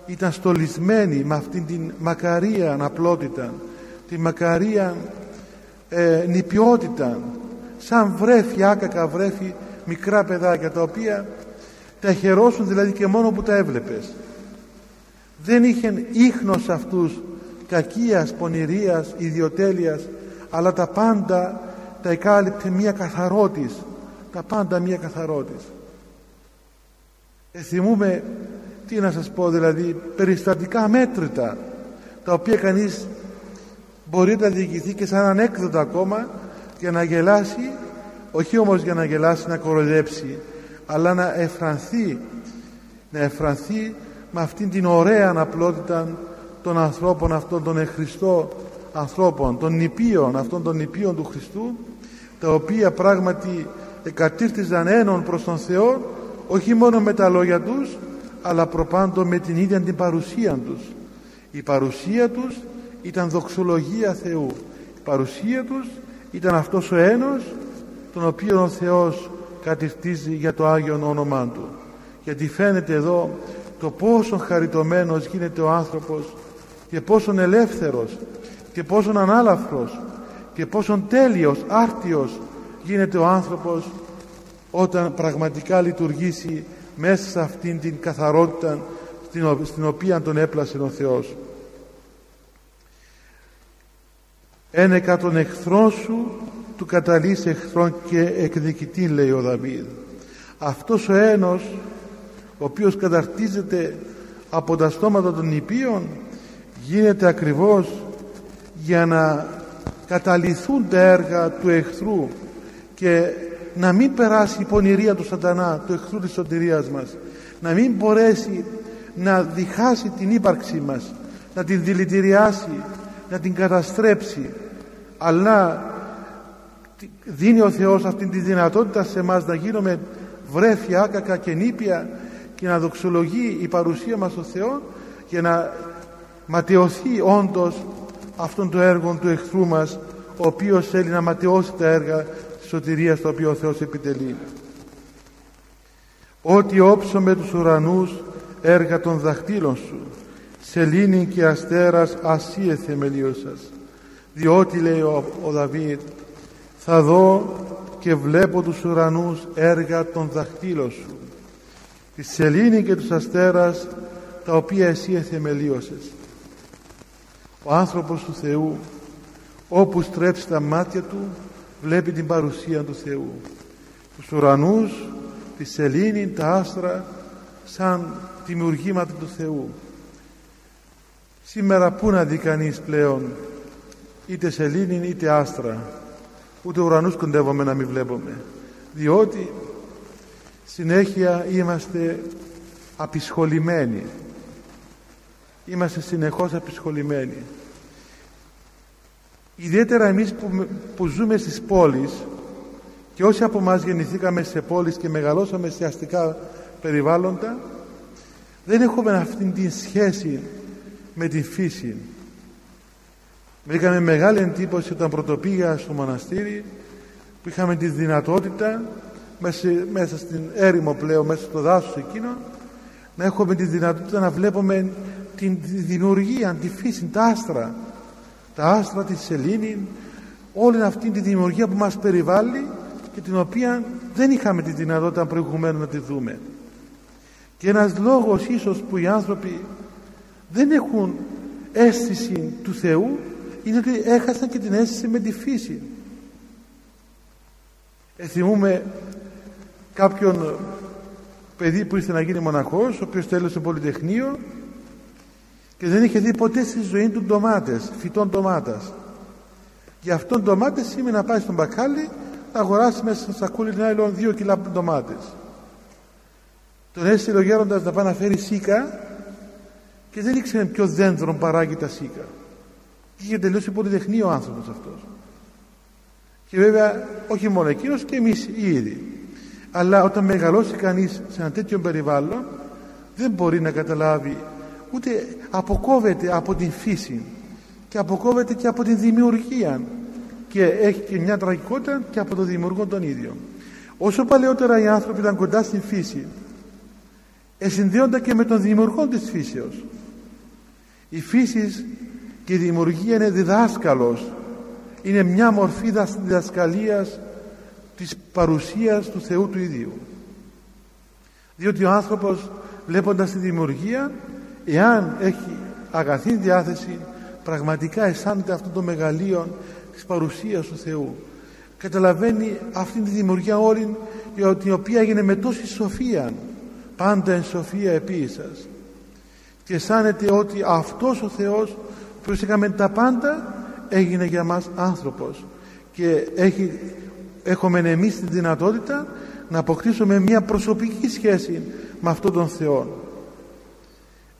Speaker 1: ήταν στολισμένοι με αυτήν την μακαρία απλότητα την μακαρία ε, νηπιότητα σαν βρέφη, άκακα βρέφη μικρά παιδάκια τα οποία τα χαιρόσουν δηλαδή και μόνο που τα έβλεπες. Δεν είχαν ίχνος αυτούς κακίας, πονηρίας, ιδιοτέλειας αλλά τα πάντα τα εκάλυπτε μία καθαρότης. Τα πάντα μία καθαρότης. Ε, θυμούμε τι να σας πω δηλαδή περιστατικά μέτρητα τα οποία κανείς μπορεί να διοικηθεί και σαν ανέκδοτα ακόμα για να γελάσει όχι όμως για να γελάσει να κοροϊδέψει αλλά να εφρανθεί να εφρανθεί με αυτήν την ωραία αναπλότητα των ανθρώπων αυτών των εχριστών ανθρώπων των νηπίων αυτών των νηπίων του Χριστού τα οποία πράγματι εκατήρτιζαν ένων προς τον Θεό όχι μόνο με τα λόγια τους αλλά προπάντων με την ίδια την παρουσία τους. Η παρουσία τους ήταν δοξολογία Θεού. Η παρουσία τους ήταν αυτός ο ένος τον οποίο ο Θεός κατηρτίζει για το Άγιον όνομά Του. Γιατί φαίνεται εδώ το πόσο χαριτωμένος γίνεται ο άνθρωπος και πόσο ελεύθερος και πόσο ανάλαφρος και πόσο τέλειος, άρτιος γίνεται ο άνθρωπος όταν πραγματικά λειτουργήσει μέσα σε αυτήν την καθαρότητα στην οποία τον έπλασε ο Θεός. Ένεκα τον εχθρός σου του καταλύσει εχθρόν και εκδικητή λέει ο Δαβίδ. Αυτός ο ένος ο οποίος καταρτίζεται από τα στόματα των νηπίων γίνεται ακριβώς για να καταληθούν τα έργα του εχθρού και να μην περάσει η πονηρία του σατανά του εχθρού της σωτηρίας μας. Να μην μπορέσει να διχάσει την ύπαρξή μας να την δηλητηριάσει να την καταστρέψει αλλά δίνει ο Θεός αυτή τη δυνατότητα σε μας να γίνουμε βρέφια, άκακα και νήπια και να δοξολογεί η παρουσία μας στο Θεό και να ματαιωθεί όντως αυτόν το έργο του εχθρού μας ο οποίος θέλει να ματαιώσει τα έργα της σωτηρίας το οποίο ο Θεός επιτελεί. Ότι όψω με τους ουρανούς έργα των δαχτύλων σου. Σελήνη και αστέρας ασύε θεμελίωσας διότι λέει ο, ο Δαβίδ θα δω και βλέπω τους ουρανούς έργα των δαχτύλων σου. Της σελήνη και τους αστέρας τα οποία εσύ εθεμελίωσες ο άνθρωπος του Θεού όπου στρέψει τα μάτια του βλέπει την παρουσία του Θεού. Τους ουρανούς τη σελήνη, τα άστρα σαν δημιουργήματα του Θεού. Σήμερα πού να δει κανείς πλέον είτε σελήνη είτε άστρα. Ούτε ουρανούς κοντεύομαι να μην βλέπουμε διότι συνέχεια είμαστε απεισχολημένοι είμαστε συνεχώς απεισχολημένοι. Ιδιαίτερα εμείς που, που ζούμε στις πόλεις και όσοι από εμάς γεννηθήκαμε σε πόλεις και μεγαλώσαμε σε αστικά περιβάλλοντα δεν έχουμε αυτή τη σχέση με τη φύση. Βρήκαμε μεγάλη εντύπωση όταν πρωτοπήγα στο μοναστήρι που είχαμε τη δυνατότητα μέσα, μέσα στην έρημο πλέον, μέσα στο δάσος εκείνο να έχουμε τη δυνατότητα να βλέπουμε την δημιουργία, τη φύση, τα άστρα. Τα άστρα, της σελήνης όλη αυτή τη δημιουργία που μας περιβάλλει και την οποία δεν είχαμε τη δυνατότητα προηγουμένως να τη δούμε. Και ένας λόγος ίσως που οι άνθρωποι δεν έχουν αίσθηση του Θεού είναι ότι έχασαν και την αίσθηση με τη φύση. Εθιμούμε κάποιον παιδί που ήρθε να γίνει μοναχός ο οποίος τέλειωσε πολυτεχνείο και δεν είχε δει ποτέ στη ζωή του ντομάτες, φυτών ντομάτας. Γι' αυτό ντομάτες σημαίνει να πάει στον μπακάλι να αγοράσει μέσα στο σακούλι νάιλον δύο κιλά ντομάτες. Τον έστειλε ο γέροντας να πάει να φέρει σίκα και δεν ήξερε ποιο δέντρο παράγει τα σίκα. Είχε τελειώσει πολυτεχνείο ο άνθρωπος αυτός. Και βέβαια όχι μόνο εκείνος και εμείς ήδη αλλά όταν μεγαλώσει κανείς σε ένα τέτοιο περιβάλλον δεν μπορεί να καταλάβει ούτε αποκόβεται από την φύση και αποκόβεται και από την δημιουργία και έχει και μια τραγικότητα και από το δημιουργό τον ίδιο. Όσο παλαιότερα οι άνθρωποι ήταν κοντά στην φύση εσυνδέονταν και με τον δημιουργό της φύσεως. Η φύση και η δημιουργία είναι διδάσκαλος. Είναι μια μορφή διδασκαλίας της παρουσίας του Θεού του ίδιου διότι ο άνθρωπος βλέποντας τη δημιουργία εάν έχει αγαθή διάθεση πραγματικά αισθάνεται αυτό το μεγαλείο της παρουσίας του Θεού. Καταλαβαίνει αυτή τη δημιουργία όλη η οποία έγινε με τόση σοφία πάντα εν σοφία επίσης και αισθάνεται ότι αυτός ο Θεός που έκαμε τα πάντα έγινε για μας άνθρωπος. Και έχει, έχουμε εμείς τη δυνατότητα να αποκτήσουμε μια προσωπική σχέση με αυτόν τον Θεό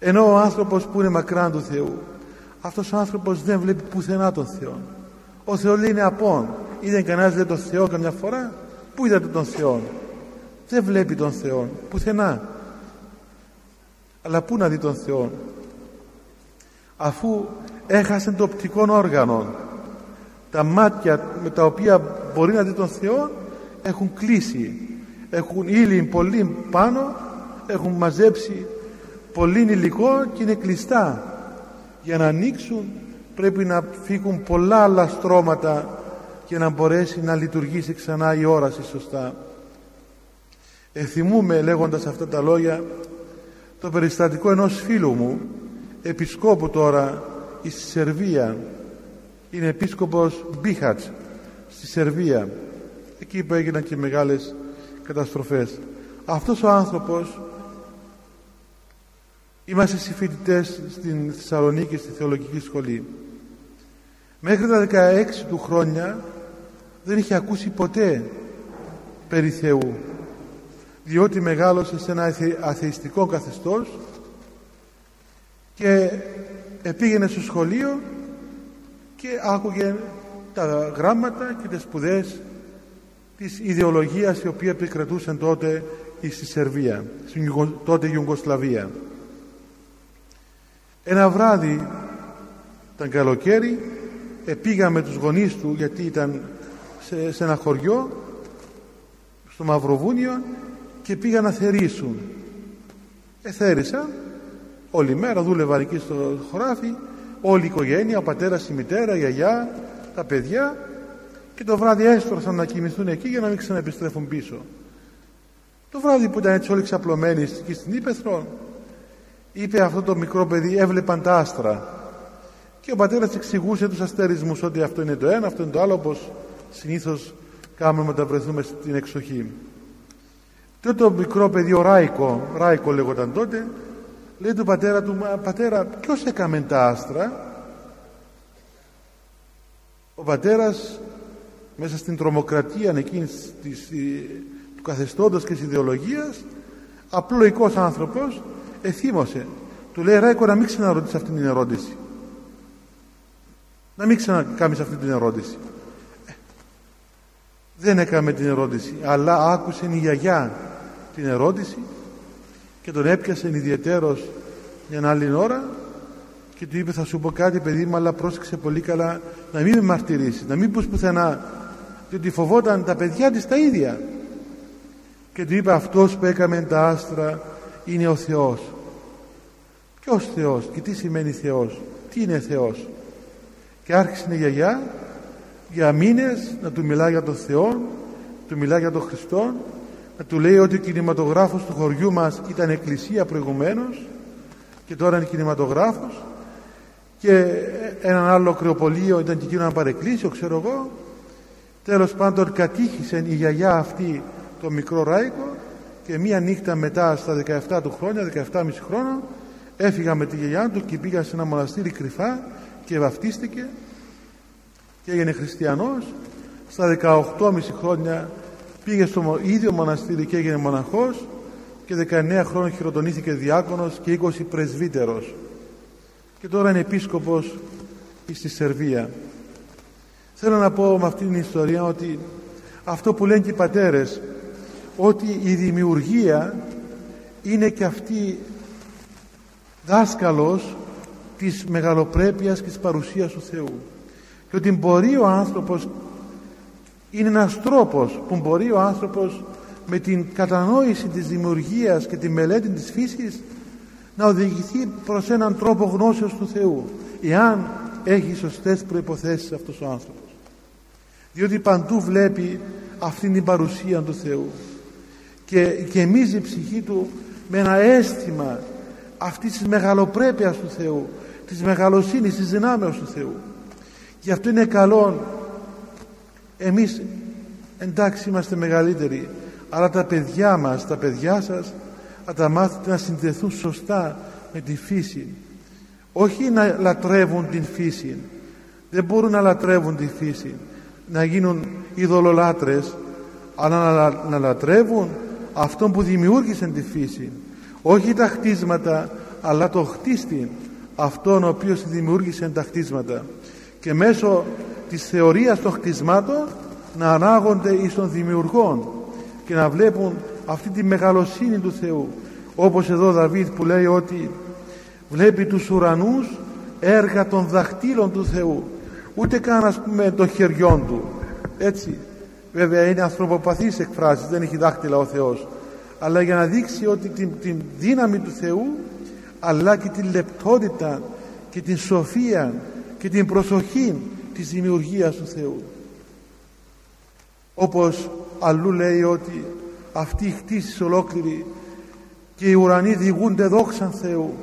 Speaker 1: ενώ ο άνθρωπος που είναι μακράν του Θεού αυτός ο άνθρωπος δεν βλέπει πουθενά τον Θεό. Ο Θεός λέει είναι απόν. Είδε κανένας λέει τον Θεό καμιά φορά; Πού είδατε τον Θεό; Δεν βλέπει τον Θεό. Πουθενά. Αλλά πού να δει τον Θεό; Αφού έχασε το οπτικό όργανο τα μάτια με τα οποία μπορεί να δει τον Θεό έχουν κλείσει. Έχουν ύλη πολύ πάνω έχουν μαζέψει πολύ υλικό και είναι κλειστά. Για να ανοίξουν πρέπει να φύγουν πολλά άλλα στρώματα και να μπορέσει να λειτουργήσει ξανά η όραση σωστά. Εθιμούμε λέγοντας αυτά τα λόγια το περιστατικό ενός φίλου μου επισκόπου τώρα στη Σερβία. Είναι επίσκοπος Μπίχατς στη Σερβία. Εκεί που έγιναν και μεγάλες καταστροφές. Αυτός ο άνθρωπος είμαστε συμφοιτητές στην Θεσσαλονίκη στη Θεολογική Σχολή μέχρι τα 16 του χρόνια δεν είχε ακούσει ποτέ περί Θεού διότι μεγάλωσε σε ένα αθεϊστικό καθεστώς και πήγαινε στο σχολείο και άκουγε τα γράμματα και τις σπουδές της ιδεολογίας η οποία επικρατούσαν τότε στη Σερβία, στην τότε Ιουγκοσλαβία. Ένα βράδυ, ήταν καλοκαίρι, πήγα με τους γονείς του γιατί ήταν σε, σε ένα χωριό στο Μαυροβούνιο και πήγα να θερήσουν. Εθέρισα όλη μέρα δούλευα εκεί στο χωράφι όλη η οικογένεια, ο πατέρας, η μητέρα, η γιαγιά, τα παιδιά και το βράδυ έστρωσαν να κοιμηθούν εκεί για να μην ξαναεπιστρέφουν πίσω. Το βράδυ που ήταν έτσι όλοι ξαπλωμένοι εκεί στην Ήπεθρο είπε αυτό το μικρό παιδί έβλεπαν τα άστρα και ο πατέρας εξηγούσε τους αστερισμούς ότι αυτό είναι το ένα, αυτό είναι το άλλο όπως συνήθως κάνουμε όταν βρεθούμε στην εξοχή. Τότε το μικρό παιδί ο Ράικο Ράικο λέγονταν τότε λέει του πατέρα του πατέρα ποιος έκαμε τα άστρα; Ο πατέρας μέσα στην τρομοκρατία εκείνης της, του καθεστώτος και της ιδεολογίας απλοϊκός άνθρωπος εθύμωσε του λέει Ράικο να μην ξαναρωτήσεις αυτή την ερώτηση να μην ξανακάμεις αυτή την ερώτηση. Ε, δεν έκαμε την ερώτηση αλλά άκουσε η γιαγιά την ερώτηση και τον έπιασε ιδιαιτέρως μια άλλη ώρα και του είπε θα σου πω κάτι παιδί μου αλλά πρόσεξε πολύ καλά να μην με μαρτυρήσεις να μην πούς πουθενά διότι φοβόταν τα παιδιά της τα ίδια και του είπε αυτός που έκαμε τα άστρα είναι ο Θεός. Ποιος Θεός και τι σημαίνει Θεός; Τι είναι Θεός; Και άρχισε η γιαγιά για μήνες να του μιλά για τον Θεό του μιλά για τον Χριστό να του λέει ότι ο κινηματογράφος του χωριού μας ήταν εκκλησία προηγουμένως και τώρα είναι κινηματογράφος και έναν άλλο κρεοπολείο ήταν και εκείνο να παρεκκλήσιο ξέρω εγώ. Τέλος πάντων κατήχησε η γιαγιά αυτή το μικρό Ράικο και μία νύχτα μετά στα 17 του χρόνια 17,5 χρόνια έφυγα με τη γιαγιά του και πήγα σε ένα μοναστήρι κρυφά και βαφτίστηκε και έγινε χριστιανός. Στα 18,5 χρόνια πήγε στο ίδιο μοναστήρι και έγινε μοναχός και 19 χρόνια χειροτονήθηκε διάκονος και 20 πρεσβύτερος. Και τώρα είναι επίσκοπος στη Σερβία. Θέλω να πω με αυτήν την ιστορία ότι αυτό που λένε και οι πατέρες ότι η δημιουργία είναι και αυτή δάσκαλος της μεγαλοπρέπειας και της παρουσίας του Θεού. Και ότι μπορεί ο άνθρωπος είναι ένας τρόπος που μπορεί ο άνθρωπος με την κατανόηση της δημιουργίας και τη μελέτη της φύσης να οδηγηθεί προς έναν τρόπο γνώσεως του Θεού εάν έχει σωστές προϋποθέσεις αυτός ο άνθρωπος. Διότι παντού βλέπει αυτήν την παρουσία του Θεού και γεμίζει η ψυχή του με ένα αίσθημα αυτής της μεγαλοπρέπειας του Θεού της μεγαλοσύνης, της δυνάμεως του Θεού. Γι' αυτό είναι καλό εμείς εντάξει είμαστε μεγαλύτεροι αλλά τα παιδιά μας, τα παιδιά σας να τα μάθετε να συνδεθούν σωστά με τη φύση. Όχι να λατρεύουν την φύση. Δεν μπορούν να λατρεύουν τη φύση. Να γίνουν ειδωλολάτρες αλλά να, να λατρεύουν αυτόν που δημιούργησε τη φύση. Όχι τα χτίσματα αλλά το χτίστη αυτόν ο οποίος δημιούργησε τα χτίσματα. Και μέσω της θεωρίας των χτισμάτων να ανάγονται εις των δημιουργών και να βλέπουν αυτή τη μεγαλοσύνη του Θεού. Όπως εδώ ο Δαβίδ που λέει ότι βλέπει τους ουρανούς έργα των δαχτύλων του Θεού ούτε καν ας πούμε των χεριών του έτσι βέβαια είναι ανθρωποπαθής εκφράσεις δεν έχει δάχτυλα ο Θεός. Αλλά για να δείξει ότι την, την δύναμη του Θεού αλλά και την λεπτότητα και την σοφία και την προσοχή της δημιουργίας του Θεού. Όπως αλλού λέει ότι αυτή η χτίση ολόκληρη και οι ουρανοί διηγούνται δόξαν Θεού.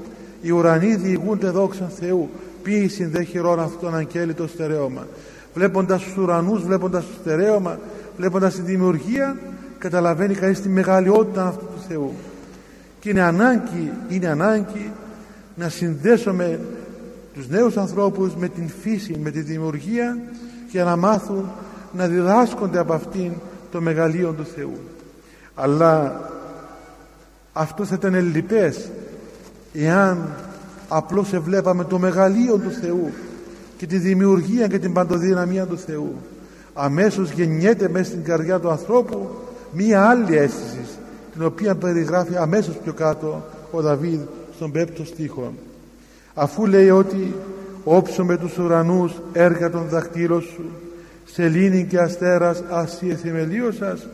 Speaker 1: Οι ουρανοί διηγούνται δόξαν Θεού. Ποιοι δε χειρών αυτόν αγγέλει το στερέωμα. Βλέποντας τους ουρανούς βλέποντας το στερέωμα βλέποντας τη δημιουργία καταλαβαίνει κανείς τη μεγαλειότητα αυτού του Θεού. Και είναι ανάγκη, είναι ανάγκη να συνδέσουμε τους νέους ανθρώπους με την φύση, με τη δημιουργία για να μάθουν να διδάσκονται από αυτήν το μεγαλείο του Θεού. Αλλά αυτό θα ήταν ελλειπές εάν απλώς εβλέπαμε το μεγαλείο του Θεού και τη δημιουργία και την παντοδυναμία του Θεού αμέσως γεννιέται μέσα στην καρδιά του ανθρώπου μία άλλη αίσθηση την οποία περιγράφει αμέσως πιο κάτω ο Δαβίδ στον πέπτο στίχο. Αφού λέει ότι όψω με τους ουρανούς έργα των δαχτύλων σου σελήνη και αστέρας ασύ εθιμελίωσας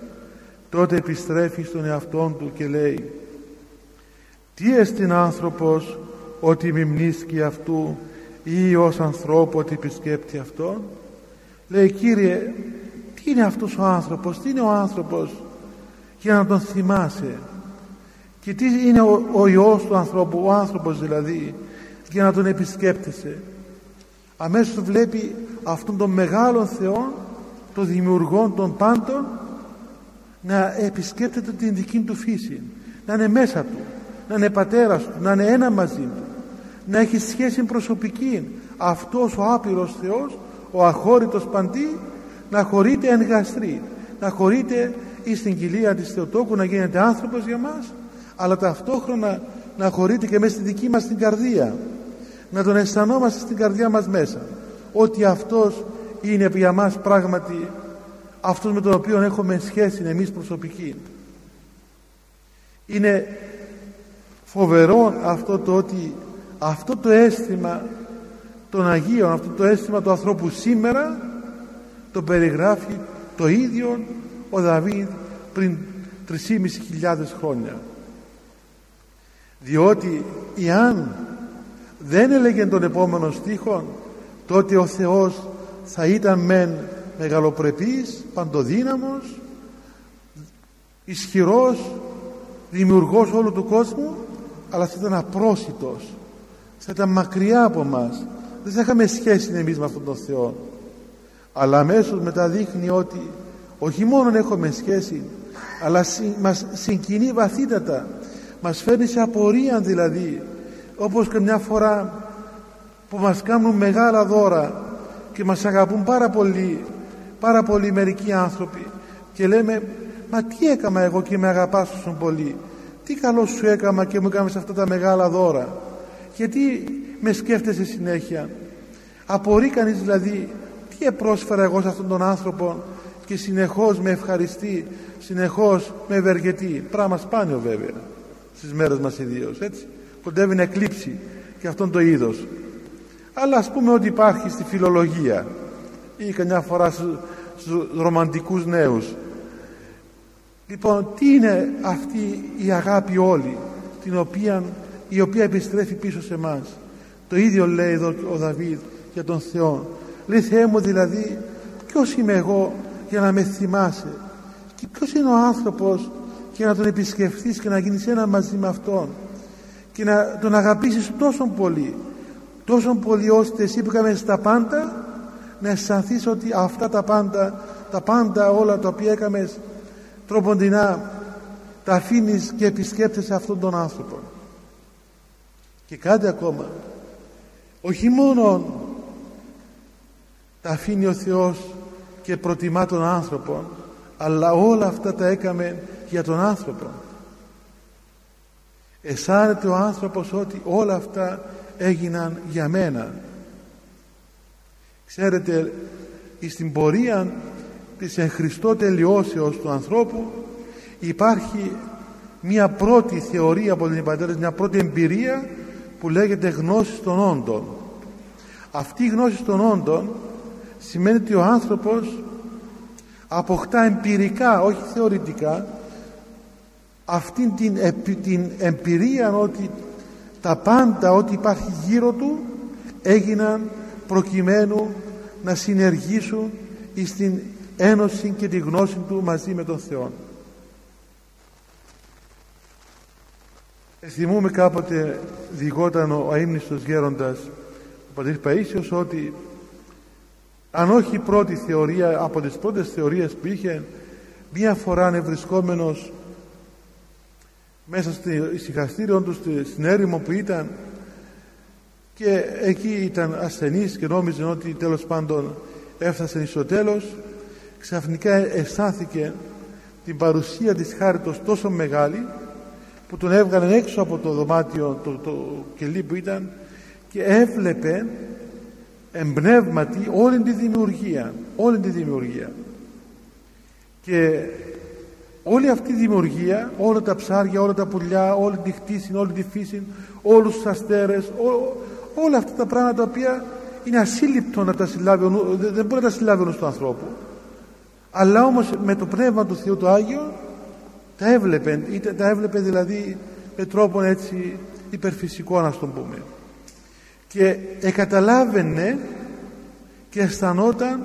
Speaker 1: τότε επιστρέφει στον εαυτόν του και λέει τι εστιν άνθρωπος ότι μιμνίσκει αυτού ή ως ανθρώπου ότι επισκέπτει αυτόν; Λέει Κύριε τι είναι αυτός ο άνθρωπος τι είναι ο άνθρωπος για να τον θυμάσαι και τι είναι ο, ο Υιός του ανθρώπου ο άνθρωπος δηλαδή για να τον επισκέπτεσαι αμέσως βλέπει αυτόν τον μεγάλο Θεό τον δημιουργό των πάντων να επισκέπτεται την δική του φύση να είναι μέσα του να είναι πατέρας του, να είναι ένα μαζί του να έχει σχέση προσωπική. Αυτός ο άπειρος Θεός ο αχώρητος παντή να χωρείται εν γαστρή να χωρείται ή στην κοιλία της Θεοτόκου να γίνεται άνθρωπος για μας αλλά ταυτόχρονα να χωρείται και μέσα στη δική μας την καρδία να τον αισθανόμαστε στην καρδιά μας μέσα. Ότι αυτός είναι για μας πράγματι αυτός με τον οποίο έχουμε σχέση εμείς προσωπική είναι φοβερό αυτό το ότι αυτό το αίσθημα των Αγίων. Αυτό το αίσθημα του ανθρώπου σήμερα το περιγράφει το ίδιο ο Δαβίδ πριν 3.500 χρόνια. Διότι εάν δεν έλεγε τον επόμενο στίχο τότε ο Θεός θα ήταν μεν μεγαλοπρεπής, παντοδύναμος ισχυρός δημιουργός όλου του κόσμου αλλά θα ήταν απρόσιτος θα ήταν μακριά από μας δεν θα είχαμε σχέση εμείς με αυτόν τον Θεό. Αλλά αμέσως μετά δείχνει ότι όχι μόνο έχουμε σχέση αλλά μας συγκινεί βαθύτατα. Μας φέρνει σε απορία δηλαδή όπως και μια φορά που μας κάνουν μεγάλα δώρα και μας αγαπούν πάρα πολύ πάρα πολύ μερικοί άνθρωποι και λέμε μα τι έκανα εγώ και με αγαπάς τόσο πολύ; Τι καλό σου έκανα και μου έκανες αυτά τα μεγάλα δώρα; Γιατί με σκέφτεσαι συνέχεια. Απορεί κανείς δηλαδή τι επρόσφερα εγώ σε αυτόν τον άνθρωπο και συνεχώς με ευχαριστεί συνεχώς με ευεργετεί. Πράγμα σπάνιο βέβαια στις μέρες μας ιδίω, έτσι. Κοντεύει να εκλείψει και αυτόν το είδος. Αλλά ας πούμε ότι υπάρχει στη φιλολογία ή καμιά φορά στους ρομαντικούς νέους. Λοιπόν τι είναι αυτή η αγάπη όλη την οποία, η οποία επιστρέφει πίσω σε μας; Το ίδιο λέει εδώ ο Δαβίδ για τον Θεό. Λέει Θεέ μου δηλαδή ποιος είμαι εγώ για να με θυμάσαι; Και ποιος είναι ο άνθρωπος και να τον επισκεφθείς και να γίνεις ένα μαζί με Αυτόν; Και να τον αγαπήσεις τόσο πολύ τόσο πολύ ώστε εσύ που έκαμε τα πάντα να αισθανθείς ότι αυτά τα πάντα τα πάντα όλα τα οποία έκαμες τροποντινά τα αφήνεις και επισκέπτεσαι αυτόν τον άνθρωπο και κάτι ακόμα όχι μόνο τα αφήνει ο Θεός και προτιμά τον άνθρωπο αλλά όλα αυτά τα έκαμε για τον άνθρωπο. Αισθάνεται ο άνθρωπος ότι όλα αυτά έγιναν για μένα. Ξέρετε στην πορεία της εν Χριστώ τελειώσεως του ανθρώπου υπάρχει μια πρώτη θεωρία από την πατέρες, μια πρώτη εμπειρία που λέγεται γνώση των όντων αυτή η γνώση των όντων σημαίνει ότι ο άνθρωπος αποκτά εμπειρικά όχι θεωρητικά αυτήν την, την εμπειρία ότι τα πάντα ό,τι υπάρχει γύρω του έγιναν προκειμένου να συνεργήσουν στην ένωση και τη γνώση του μαζί με τον Θεό. Θυμούμε κάποτε διηγόταν ο αείμνηστος γέροντας ο πατήρ Παΐσιος ότι αν όχι η πρώτη θεωρία από τις πρώτες θεωρίες που είχε μία φορά ευρισκόμενος μέσα στη ησυχαστήριο του στην έρημο που ήταν και εκεί ήταν ασθενής και νόμιζε ότι τέλος πάντων έφτασε στο τέλος ξαφνικά αισθάνθηκε την παρουσία της χάριτος τόσο μεγάλη που τον έβγαλαν έξω από το δωμάτιο το, το κελί που ήταν και έβλεπε εμπνεύματι όλη τη δημιουργία όλη τη δημιουργία. Και όλη αυτή η δημιουργία όλα τα ψάρια, όλα τα πουλιά όλη τη χτίση, όλη τη φύση όλους τους αστέρες όλα αυτά τα πράγματα τα οποία είναι ασύλληπτο να τα συλλάβει δεν μπορεί να τα συλλάβει ο του ανθρώπου. Αλλά όμως με το Πνεύμα του Θεού το Άγιο τα έβλεπε τα έβλεπε δηλαδή με τρόπο έτσι υπερφυσικό να τον πούμε. Και εκαταλάβαινε και αισθανόταν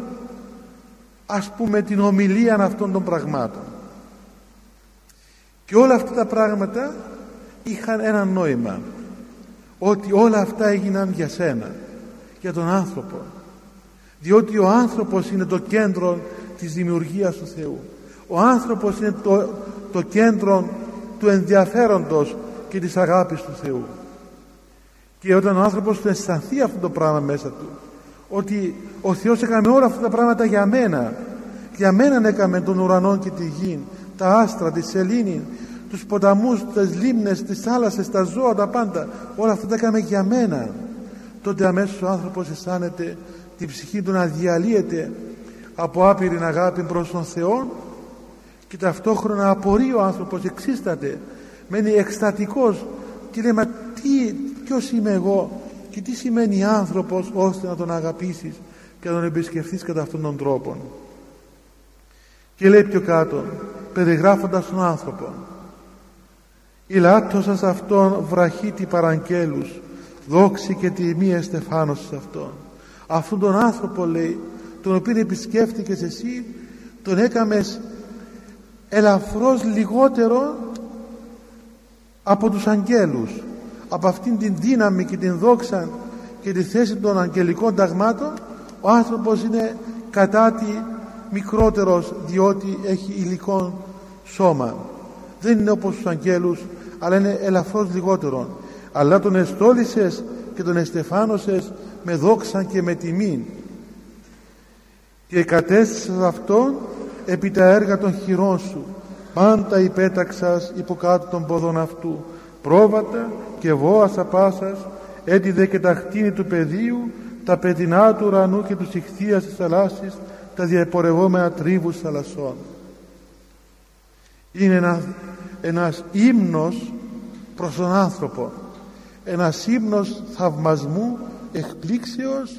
Speaker 1: ας πούμε την ομιλία αυτών των πραγμάτων. Και όλα αυτά τα πράγματα είχαν ένα νόημα ότι όλα αυτά έγιναν για σένα για τον άνθρωπο. Διότι ο άνθρωπος είναι το κέντρο της δημιουργίας του Θεού ο άνθρωπος είναι το, το κέντρο του ενδιαφέροντος και της αγάπης του Θεού. Και όταν ο άνθρωπος του αισθανθεί αυτό το πράγμα μέσα του ότι ο Θεός έκανε όλα αυτά τα πράγματα για μένα για μένα έκαμε τον ουρανό και τη γη τα άστρα, τη σελήνη τους ποταμούς, τις λίμνες, τις θάλασσες, τα ζώα, τα πάντα όλα αυτά τα έκαμε για μένα. Τότε αμέσως ο άνθρωπος αισθάνεται την ψυχή του να διαλύεται από άπειρη αγάπη προς τον Θεό και ταυτόχρονα απορεί ο άνθρωπος εξίσταται. Μένει εκστατικός. Και λέει μα τι, ποιος είμαι εγώ και τι σημαίνει άνθρωπος ώστε να τον αγαπήσεις και να τον επισκεφθείς κατά αυτόν τον τρόπο και λέει πιο κάτω περιγράφοντας τον άνθρωπο «Ηλάττωσας αυτόν βραχίτη παραγγέλους, δόξη και τιμή εστεφάνος σε αυτόν». Αυτόν τον άνθρωπο λέει, τον οποίο επισκέφτηκες εσύ, τον έκαμες ελαφρώς λιγότερο από τους αγγέλους, από αυτήν την δύναμη και την δόξα και τη θέση των αγγελικών ταγμάτων, ο άνθρωπος είναι κατά τη μικρότερος διότι έχει υλικό σώμα. Δεν είναι όπως τους αγγέλους αλλά είναι ελαφρώς λιγότερο αλλά τον εστόλησες και τον εστεφάνωσες με δόξα και με τιμή και κατέστησες αυτόν επί τα έργα των χειρών σου πάντα υπέταξας υποκάτω των ποδών αυτού πρόβατα και βόασα πάσας έτι δε και τα χτίνη του πεδίου τα παιδινά του ουρανού και τους ηχθείας της θαλάσσης τα διαπορευόμενα τρίβους θαλασσών. Είναι ένα, ένας ύμνος προς τον άνθρωπο ένας ύμνος θαυμασμού εκπλήξεως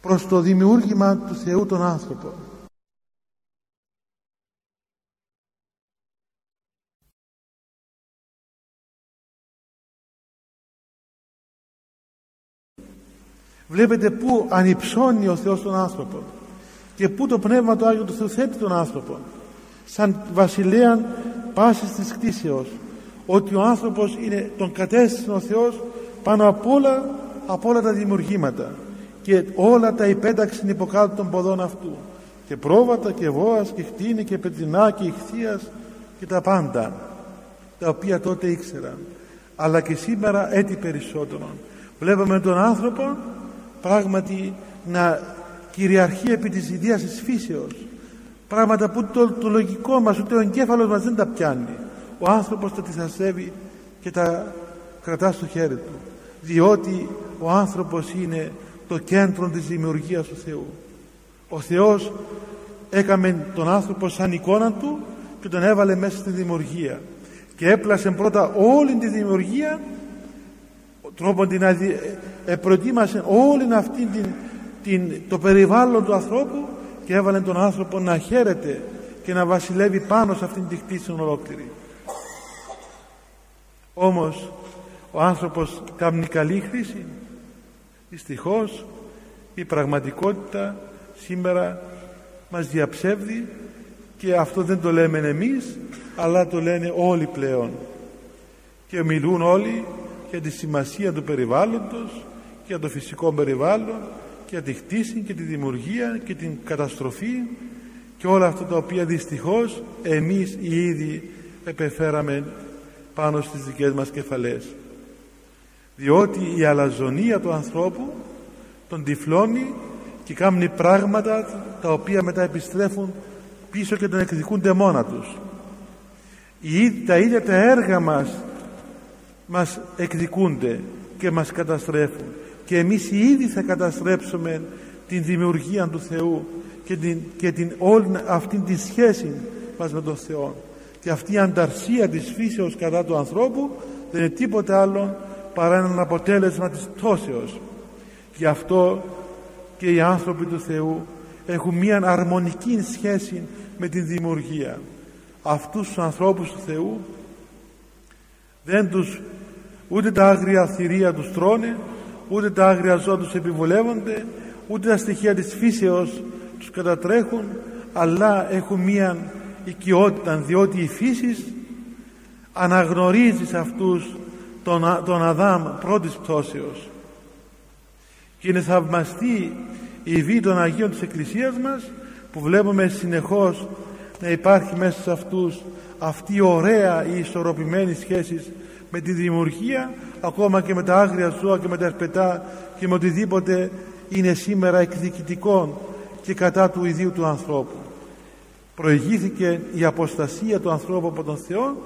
Speaker 1: προς το δημιούργημα του Θεού τον άνθρωπο βλέπετε που ανυψώνει ο Θεός τον άνθρωπο και πού το Πνεύμα του Άγιο του Θεού θέτει τον άνθρωπο. Σαν βασιλέα πάσης της κτήσεως ότι ο άνθρωπος είναι τον κατέστησε ο Θεός πάνω απ' όλα, απ όλα τα δημιουργήματα και όλα τα υπέταξε υποκάτω των ποδών αυτού. Και πρόβατα και βόας και χτίνη και πετρινά και ηχθείας και τα πάντα τα οποία τότε ήξεραν. Αλλά και σήμερα έτσι περισσότερο βλέπουμε τον άνθρωπο πράγματι να κυριαρχεί επί της ιδέας της φύσεως. Πράγματα που το, το λογικό μας ούτε ο εγκέφαλος μας δεν τα πιάνει. Ο άνθρωπος τα θυσασεύει και τα κρατά στο χέρι του διότι ο άνθρωπος είναι το κέντρο της δημιουργίας του Θεού. Ο Θεός έκαμε τον άνθρωπο σαν εικόνα του και τον έβαλε μέσα στη δημιουργία και έπλασε πρώτα όλη τη δημιουργία τρόπον την αδι... ε, προετοίμασε όλη αυτή την, την, το περιβάλλον του ανθρώπου και έβαλε τον άνθρωπο να χαίρεται και να βασιλεύει πάνω σε αυτήν την κτήση ολόκληρη. Όμως ο άνθρωπος κάνει καλή χρήση. Δυστυχώς η πραγματικότητα σήμερα μας διαψεύδει και αυτό δεν το λέμε εμείς αλλά το λένε όλοι πλέον. Και μιλούν όλοι για τη σημασία του περιβάλλοντος για το φυσικό περιβάλλον για τη χτίση και τη δημιουργία και την καταστροφή και όλα αυτά τα οποία δυστυχώς εμείς οι ίδιοι επεφέραμε πάνω στις δικές μας κεφαλές. Διότι η αλαζονία του ανθρώπου τον τυφλώνει και κάνει πράγματα τα οποία μετά επιστρέφουν πίσω και τον εκδικούνται μόνα τους. Τα ίδια τα έργα μας μας εκδικούνται και μας καταστρέφουν και εμείς οι ίδιοι θα καταστρέψουμε την δημιουργία του Θεού και την, και την όλη αυτή τη σχέση μας με τον Θεό. Και αυτή η ανταρσία της φύσεως κατά του ανθρώπου δεν είναι τίποτε άλλο παρά ένα αποτέλεσμα της τόσεως. Γι' αυτό και οι άνθρωποι του Θεού έχουν μια αρμονική σχέση με την δημιουργία. Αυτούς τους ανθρώπους του Θεού δεν τους ούτε τα άγρια θηρία τους τρώνε ούτε τα άγρια ζώα τους επιβολεύονται ούτε τα στοιχεία της φύσεως τους κατατρέχουν αλλά έχουν μία οικειότητα διότι η φύση αναγνωρίζει σε αυτούς τον, τον Αδάμ πρώτης πτώσεως. Και είναι θαυμαστή η βή των Αγίων της Εκκλησίας μας που βλέπουμε συνεχώς να υπάρχει μέσα σε αυτούς αυτή η ωραία η ισορροπημένη σχέση με τη δημιουργία ακόμα και με τα άγρια ζώα και με τα ερπετά και με οτιδήποτε είναι σήμερα εκδικητικό και κατά του ιδίου του ανθρώπου. Προηγήθηκε η αποστασία του ανθρώπου από τον Θεό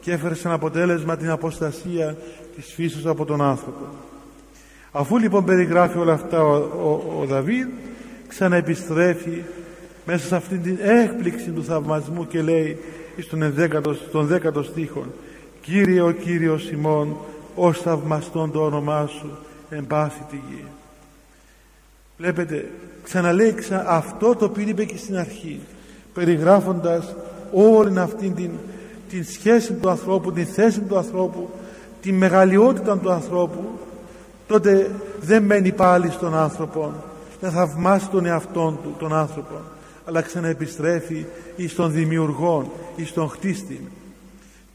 Speaker 1: και έφερε σαν αποτέλεσμα την αποστασία της φύσης από τον άνθρωπο. Αφού λοιπόν περιγράφει όλα αυτά ο, ο, ο Δαβίδ ξαναεπιστρέφει μέσα σε αυτήν την έκπληξη του θαυμασμού και λέει στον 10ο, στον 10ο στίχο Κύριε ο Κύριος ημών ως θαυμαστόν το όνομά σου εν πάση τη γη. Βλέπετε ξαναλέει αυτό το οποίο είπε και στην αρχή περιγράφοντας όλη αυτή την, την σχέση του ανθρώπου την θέση του ανθρώπου τη μεγαλειότητα του ανθρώπου τότε δεν μένει πάλι στον άνθρωπο να θαυμάσει τον εαυτόν του τον άνθρωπο αλλά ξαναεπιστρέφει εις τον δημιουργό εις τον χτίστη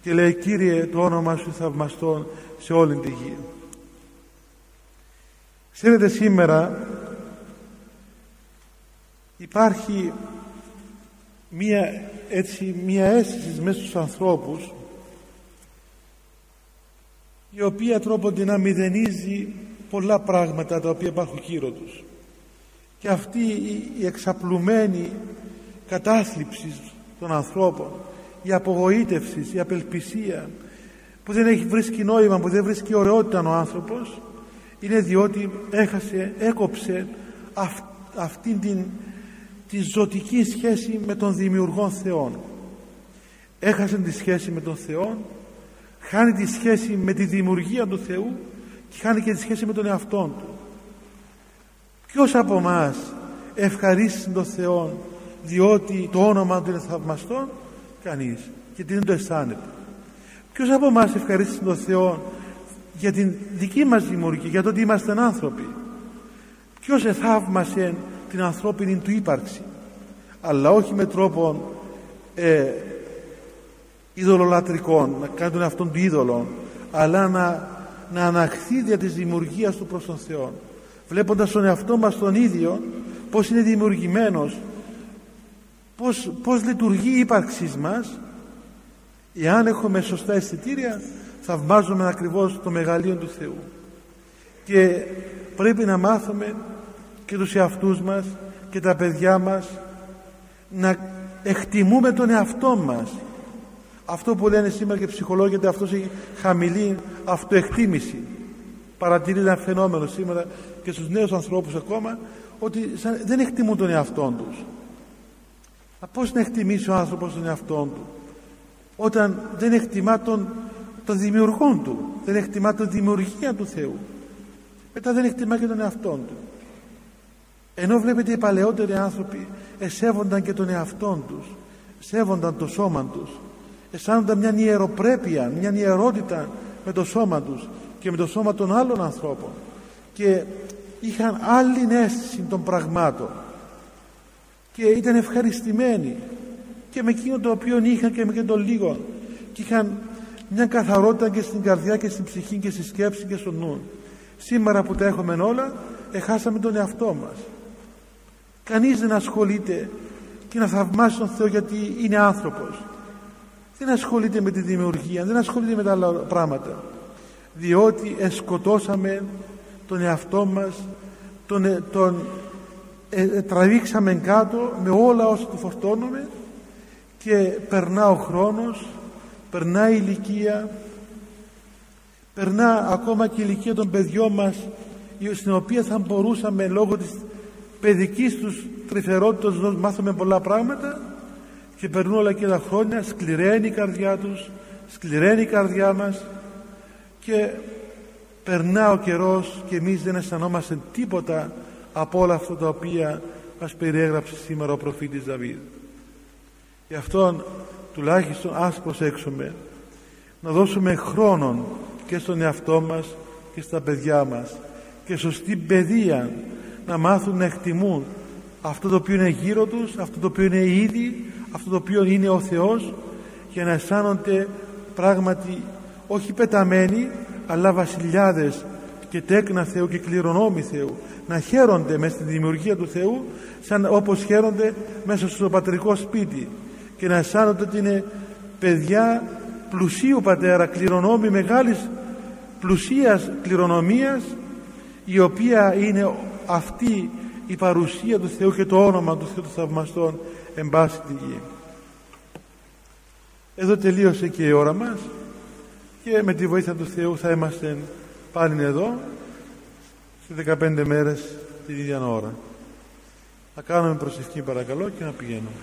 Speaker 1: και λέει Κύριε το όνομα σου θαυμαστόν σε όλη τη γη ξέρετε σήμερα υπάρχει μία έτσι μία αίσθηση μέσα στους ανθρώπους η οποία τρόπον να μηδενίζει πολλά πράγματα τα οποία υπάρχουν γύρω τους. Και αυτή η εξαπλουμένη κατάθλιψη των ανθρώπων η απογοήτευση, η απελπισία που δεν έχει βρίσκει νόημα, που δεν βρίσκει ωραιότητα ο άνθρωπος είναι διότι έχασε, έκοψε αυ, αυτήν την τη ζωτική σχέση με τον δημιουργό Θεό έχασε τη σχέση με τον Θεό χάνει τη σχέση με τη δημιουργία του Θεού και χάνει και τη σχέση με τον εαυτό του. Ποιος από εμάς ευχαρίστησε τον Θεό διότι το όνομα του είναι θαυμαστό κανείς γιατί δεν το αισθάνεται. Ποιος από εμάς ευχαρίστησε τον Θεό για την δική μας δημιουργία για το ότι είμαστε άνθρωποι; Ποιος εθαύμασε την ανθρώπινη του ύπαρξη; Αλλά όχι με τρόπο ε, ειδωλολατρικών να κάνει τον αυτόν του είδωλο αλλά να, να αναχθεί δια της δημιουργίας του προς τον Θεό βλέποντας τον εαυτό μας τον ίδιο πως είναι δημιουργημένος πως, πως λειτουργεί η ύπαρξής μας. Εάν έχουμε σωστά αισθητήρια θαυμάζουμε ακριβώς το μεγαλείο του Θεού. Και πρέπει να μάθουμε και τους εαυτούς μας και τα παιδιά μας να εκτιμούμε τον εαυτό μας. Αυτό που λένε σήμερα και ψυχολόγοι ότι αυτός έχει χαμηλή αυτοεκτίμηση. Παρατηρεί ένα φαινόμενο σήμερα και στους νέους ανθρώπους ακόμα ότι δεν εκτιμούν τον εαυτό τους πώς να εκτιμήσει ο άνθρωπος τον εαυτό του; Όταν δεν εκτιμά τον, τον δημιουργό του δεν εκτιμά τον δημιουργία του Θεού μετά δεν εκτιμά και τον εαυτό του. Ενώ βλέπετε οι παλαιότεροι άνθρωποι εσέβονταν και τον εαυτό τους σέβονταν το σώμα τους αισθάνονταν μια ιεροπρέπεια μια ιερότητα με το σώμα τους και με το σώμα των άλλων ανθρώπων και είχαν άλλη αίσθηση των πραγμάτων και ήταν ευχαριστημένοι και με εκείνο το οποίο είχαν και με εκείνο το λίγο και είχαν μια καθαρότητα και στην καρδιά και στην ψυχή και στη σκέψη και στο νου. Σήμερα που τα έχουμε όλα εχάσαμε τον εαυτό μας. Κανείς δεν ασχολείται και να θαυμάσει τον Θεό γιατί είναι άνθρωπος. Δεν ασχολείται με τη δημιουργία δεν ασχολείται με τα άλλα πράγματα. Διότι εσκοτώσαμε τον εαυτό μας τον, ε, τον ε, ε, τραβήξαμε κάτω με όλα όσα του φορτώνουμε και περνά ο χρόνος περνά η ηλικία περνά ακόμα και η ηλικία των παιδιών μας στην οποία θα μπορούσαμε λόγω της παιδικής τους τρυφερότητας να μάθουμε πολλά πράγματα και περνούν όλα και τα χρόνια σκληραίνει η καρδιά τους σκληραίνει η καρδιά μας και περνά ο καιρός και εμείς δεν αισθανόμαστε τίποτα από όλα αυτά τα οποία μας περιέγραψε σήμερα ο προφήτης Δαβίδ. Γι' αυτόν τουλάχιστον ας προσέξουμε να δώσουμε χρόνον και στον εαυτό μας και στα παιδιά μας και σωστή παιδεία να μάθουν να εκτιμούν αυτό το οποίο είναι γύρω τους αυτό το οποίο είναι ήδη αυτό το οποίο είναι ο Θεός για να αισθάνονται πράγματι όχι πεταμένοι αλλά βασιλιάδες και τέκνα Θεού και κληρονόμοι Θεού να χαίρονται μέσα στη δημιουργία του Θεού σαν όπως χαίρονται μέσα στο πατρικό σπίτι και να αισθάνονται ότι είναι παιδιά πλουσίου πατέρα κληρονόμοι μεγάλης πλουσίας κληρονομίας η οποία είναι αυτή η παρουσία του Θεού και το όνομα του Θεού των Θαυμαστών εν πάση τη γη. Εδώ τελείωσε και η ώρα μας και με τη βοήθεια του Θεού θα είμαστε πάλι εδώ σε 15 μέρες την ίδια ώρα. Θα κάνουμε προσευχή παρακαλώ και να πηγαίνουμε.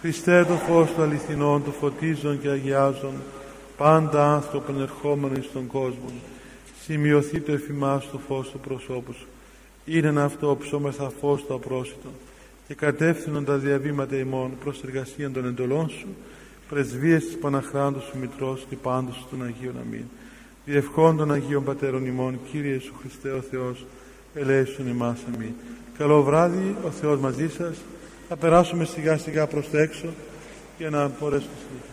Speaker 1: Χριστέ το φως του αληθινών, του φωτίζων και αγιάζων, πάντα άνθρωπον ερχόμενο στον κόσμο, σημειωθεί το εφημάς του φως του προσώπου σου. Είναι ένα αυτό ψώμεθα φως το απρόσιτο και κατεύθυνον τα διαβήματα ημών προς εργασία των εντολών σου, πρεσβείες της Παναχράντου σου Μητρός και πάντως των Αγίων Αμήν. Διευχών των Αγίων Πατέρων ημών, Κύριε Ιησού Χριστέ ο Θεός, ελέησον εμάς αμήν. Καλό βράδυ, ο Θεός μαζί σας. Θα περάσουμε σιγά σιγά προς τα έξω για να μπορέσουμε να συνεχίσουμε.